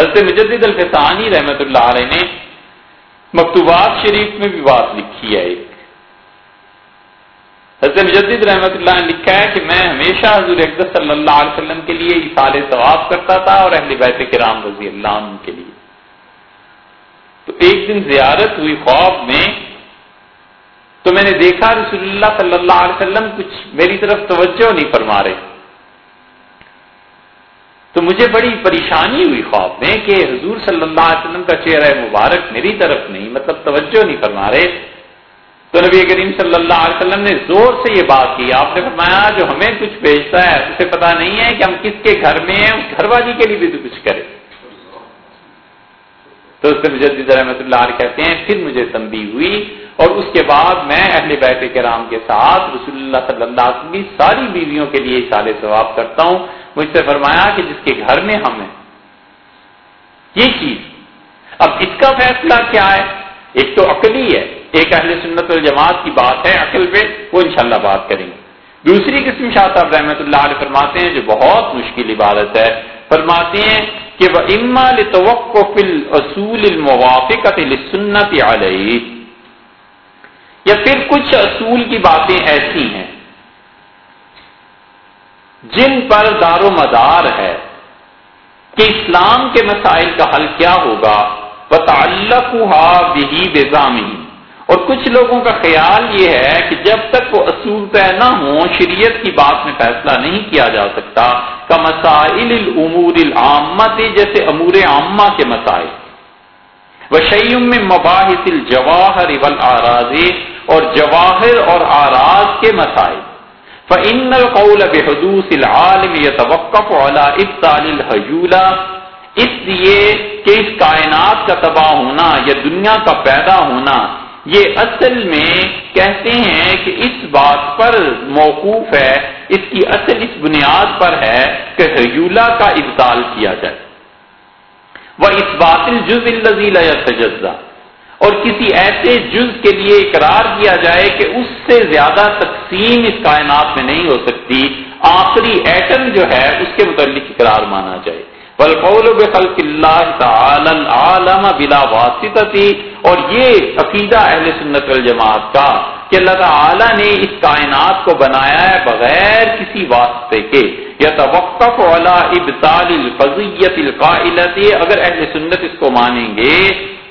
حضرت مجدد الفسانی رحمت اللہ علیہ نے مکتوبات شریف میں بھی بات لکھی ہے ایک۔ حضرت مجدد رحمت اللہ نے لکھا ہے کہ میں ہمیشہ حضور اقدس صلی اللہ علیہ وسلم کے لیے اشار ثواب کرتا تھا اور اہل بیت کرام رضی اللہ عنہ کے لیے۔ تو ایک دن زیارت ہوئی خواب میں، تو میں نے دیکھا رسول اللہ صلی اللہ علیہ وسلم کچھ میری طرف توجہ نہیں فرما رہے۔ تو مجھے بڑی پریشانی ہوئی خواب میں کہ حضور صلی اللہ علیہ وسلم کا چہرہ مبارک میری طرف نہیں مطلب توجہ نہیں فرما رہے۔ تو نبی کریم صلی اللہ علیہ وسلم نے زور سے یہ بات کی، آپ نے فرمایا جو ہمیں کچھ بیچتا ہے، اسے پتا نہیں ہے کہ ہم کس کے گھر میں ہیں، اس گھر والی کے لیے بھی تو کچھ کرے تو اس سے مجدد رحمت اللہ علیہ کہتے ہیں، پھر مجھے تنبی ہوئی اور اس کے بعد میں اہل بیت کرام کے ساتھ رسول اللہ صلی اللہ علیہ وسلم کی ساری بیویوں کے لیے سال ثواب کرتا ہوں۔ مجھ سے فرمایا کہ جس کے گھر میں ہم ہیں۔ یہ چیز۔ اب اس کا فیصلہ کیا ہے؟ ایک تو عقلی ہے۔ ایک اہل سنت الجماعت کی بات ہے عقل پہ، وہ انشاءاللہ بات کریں گے۔ دوسری قسم شاہ صاحب رحمۃ اللہ علیہ فرماتے ہیں جو بہت مشکل عبادت ہے۔ فرماتے ہیں کہ وہ اما فل اصول الموافقت سنت علیہ یا پھر کچھ اصول کی باتیں ایسی ہیں۔ جن پر دار و مدار ہے کہ اسلام کے مسائل کا حل کیا ہوگا؟ تعلق بھی اور کچھ لوگوں کا خیال یہ ہے کہ جب تک وہ اصول طے نہ ہو شریعت کی بات میں فیصلہ نہیں کیا جا سکتا۔ کا مسائل الامور العامت جیسے امور عامہ کے مسائل۔ وشیم میں مباحث الجواہر والآراز اور جواہر اور آراز کے مسائل۔ فإن القول بحدوث العالم يتوقف على ابطال الحجولہ اس لیے کہ اس کائنات کا تباہ ہونا، یا دنیا کا پیدا ہونا، یہ اصل میں کہتے ہیں کہ اس بات پر موقوف ہے، اس کی اصل اس بنیاد پر ہے کہ حیولہ کا ابتال کیا جائے۔ وہ اس باطل جز تجزا اور کسی ایسے جز کے لیے اقرار کیا جائے کہ اس سے زیادہ تقسیم اس کائنات میں نہیں ہو سکتی۔ آخری ایٹم جو ہے، اس کے متعلق اقرار مانا جائے۔ والقول بخلق اللہ تعالی العالم بلا واسطتی اور یہ عقیدہ اہل سنت والجماعت کا کہ اللہ تعالی نے اس کائنات کو بنایا ہے بغیر کسی واسطے کے۔ یا توقف علی ابطال الفضیت القائلت اگر اہل سنت اس کو مانیں گے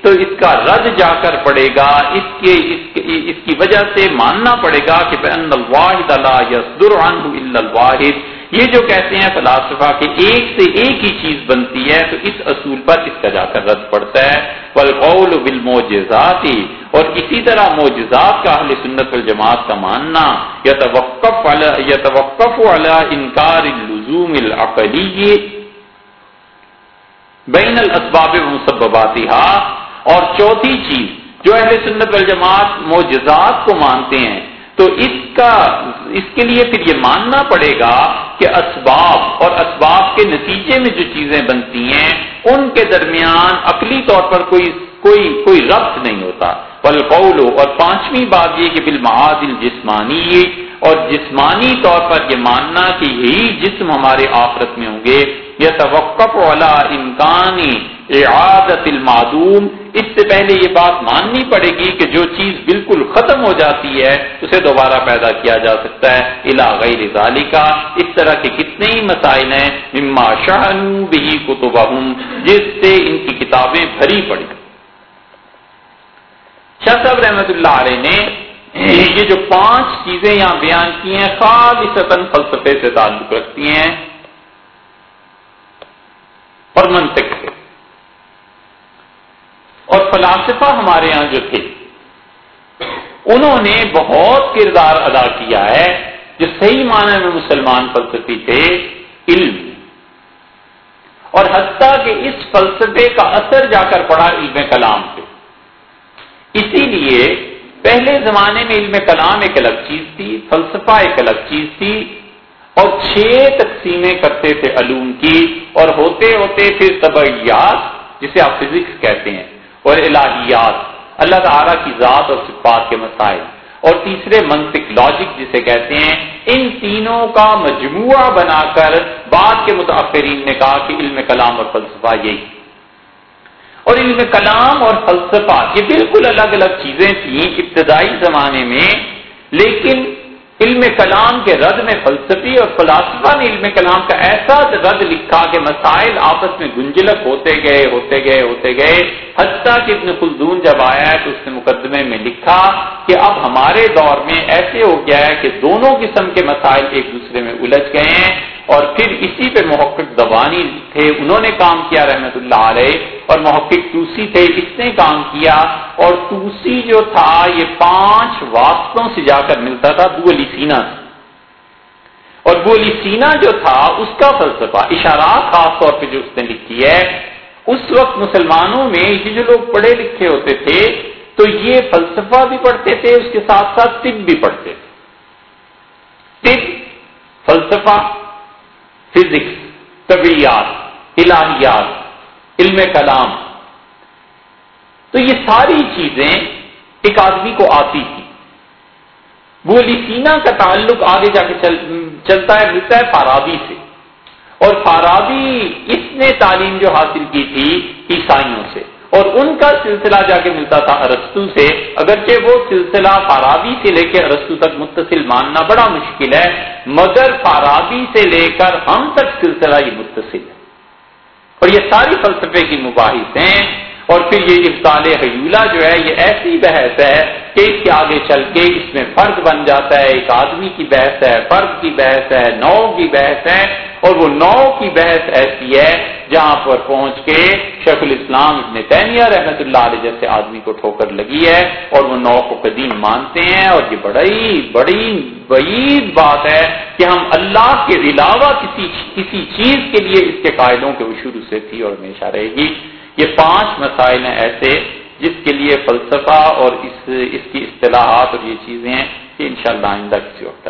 تو اس کا رد جا کر پڑے گا، اس کے، اس اس کی وجہ سے ماننا پڑے گا کہ بان الواحد لا يصدر عنه الا الواحد۔ یہ جو کہتے ہیں فلاسفہ کہ ایک سے ایک ہی چیز بنتی ہے، تو اس اصول پر اس کا جا کر رد پڑتا ہے۔ والقول بالموجزات اور اسی طرح معجزات کا اہل سنت والجماعت کا ماننا یا توقف یا توقف علی انکار اللزوم العقلی بین الاسباب مسبباتها اور چوتھی چیز، جو اہل سنت والجماعت معجزات کو مانتے ہیں، تو اس کا، اس کے لیے پھر یہ ماننا پڑے گا کہ اسباب اور اسباب کے نتیجے میں جو چیزیں بنتی ہیں، ان کے درمیان عقلی طور پر کوئی کوئی کوئی ربط نہیں ہوتا۔ پلقول اور پانچویں بات یہ کہ بالمعادل جسمانی اور جسمانی طور پر یہ ماننا کہ یہی جسم ہمارے آخرت میں ہوں گے۔ یہ توقف والا امکانی اعادت المعدوم، اس سے پہلے یہ بات ماننی پڑے گی کہ جو چیز بالکل ختم ہو جاتی ہے، اسے دوبارہ پیدا کیا جا سکتا ہے الا غیر ذالی کا اس طرح کے کتنے ہی مسائل ہیں، مما شاہن بھی کتبہم، جس سے ان کی کتابیں بھری پڑی۔ شاہ صاحب رحمت اللہ علیہ نے یہ جو پانچ چیزیں یہاں بیان کی ہیں خاص فلسفے سے تعلق رکھتی ہیں۔ اور منطق سے۔ اور فلاسفہ ہمارے یہاں جو تھے، انہوں نے بہت کردار ادا کیا ہے جو صحیح معنی میں مسلمان فلسفی تھے، علم۔ اور حتیٰ کہ اس فلسفے کا اثر جا کر پڑا علم کلام پہ۔ اسی لیے پہلے زمانے میں علم کلام ایک الگ چیز تھی، فلسفہ ایک الگ چیز تھی، اور چھ تقسیمیں کرتے تھے علوم کی، اور ہوتے ہوتے پھر طبعیات، جسے آپ فزکس کہتے ہیں۔ اور الہیات اللہ تعالیٰ کی ذات اور صفات کے مسائل۔ اور تیسرے منطق لاجک جسے کہتے ہیں، ان تینوں کا مجموعہ بنا کر بعد کے متاثرین نے کہا کہ علم کلام اور فلسفہ یہی۔ اور علم کلام اور فلسفہ یہ بالکل الگ الگ چیزیں تھیں ابتدائی زمانے میں، لیکن علم کلام کے رد میں فلسفی اور فلاسفہ نے علم کلام کا ایسا رد لکھا کہ مسائل آپس میں گنجلک ہوتے گئے ہوتے گئے ہوتے گئے۔ حتیٰ کہ ابن خلدون جب آیا ہے تو اس نے مقدمے میں لکھا کہ اب ہمارے دور میں ایسے ہو گیا ہے کہ دونوں قسم کے مسائل ایک دوسرے میں الجھ گئے ہیں۔ اور پھر اسی پہ محقق زبانی تھے، انہوں نے کام کیا رحمت اللہ علیہ، اور محقق توسی تھے، اس نے کام کیا، اور توسی جو تھا، یہ پانچ واسطوں سے جا کر ملتا تھا بو علی سینا سے۔ اور بو علی سینا جو تھا، اس کا فلسفہ، اشارات خاص طور پہ جو اس نے لکھی ہے، اس وقت مسلمانوں میں یہ جو لوگ پڑھے لکھے ہوتے تھے، تو یہ فلسفہ بھی پڑھتے تھے، اس کے ساتھ ساتھ طب بھی پڑھتے تھے۔ طب، فلسفہ فزکس طبیعیات الہیات علم کلام۔ تو یہ ساری چیزیں ایک آدمی کو آتی تھی وہ سینا کا تعلق آگے جا کے چل, چلتا ہے ملتا ہے فارابی سے۔ اور فارابی اس نے تعلیم جو حاصل کی تھی عیسائیوں سے۔ اور ان کا سلسلہ جا کے ملتا تھا ارستو سے۔ اگرچہ وہ سلسلہ فارابی سے لے کے ارستو تک متصل ماننا بڑا مشکل ہے، مگر فارابی سے لے کر ہم تک سلسلہ یہ متصل ہے۔ اور یہ ساری فلسفے کی مباحث ہیں۔ اور پھر یہ ابتال حیولہ جو ہے، یہ ایسی بحث ہے کہ اس کے آگے چل کے اس میں فرد بن جاتا ہے، ایک آدمی کی بحث ہے، فرد کی بحث ہے نو کی بحث ہے اور وہ نو کی بحث ایسی ہے جہاں پر پہنچ کے شیخ الاسلام ابن تیمیہ رحمت اللہ علیہ جیسے آدمی کو ٹھوکر لگی ہے اور وہ نو کو قدیم مانتے ہیں اور یہ بڑی بڑی بعید بات ہے کہ ہم اللہ کے علاوہ کسی کسی چیز کے لیے اس کے قائدوں کے وہ شروع سے تھی اور ہمیشہ رہے گی۔ یہ پانچ مسائل ہیں ایسے جس کے لیے فلسفہ اور اس اس کی اصطلاحات اور یہ چیزیں ہیں کہ انشاءاللہ آئندہ کسی وقت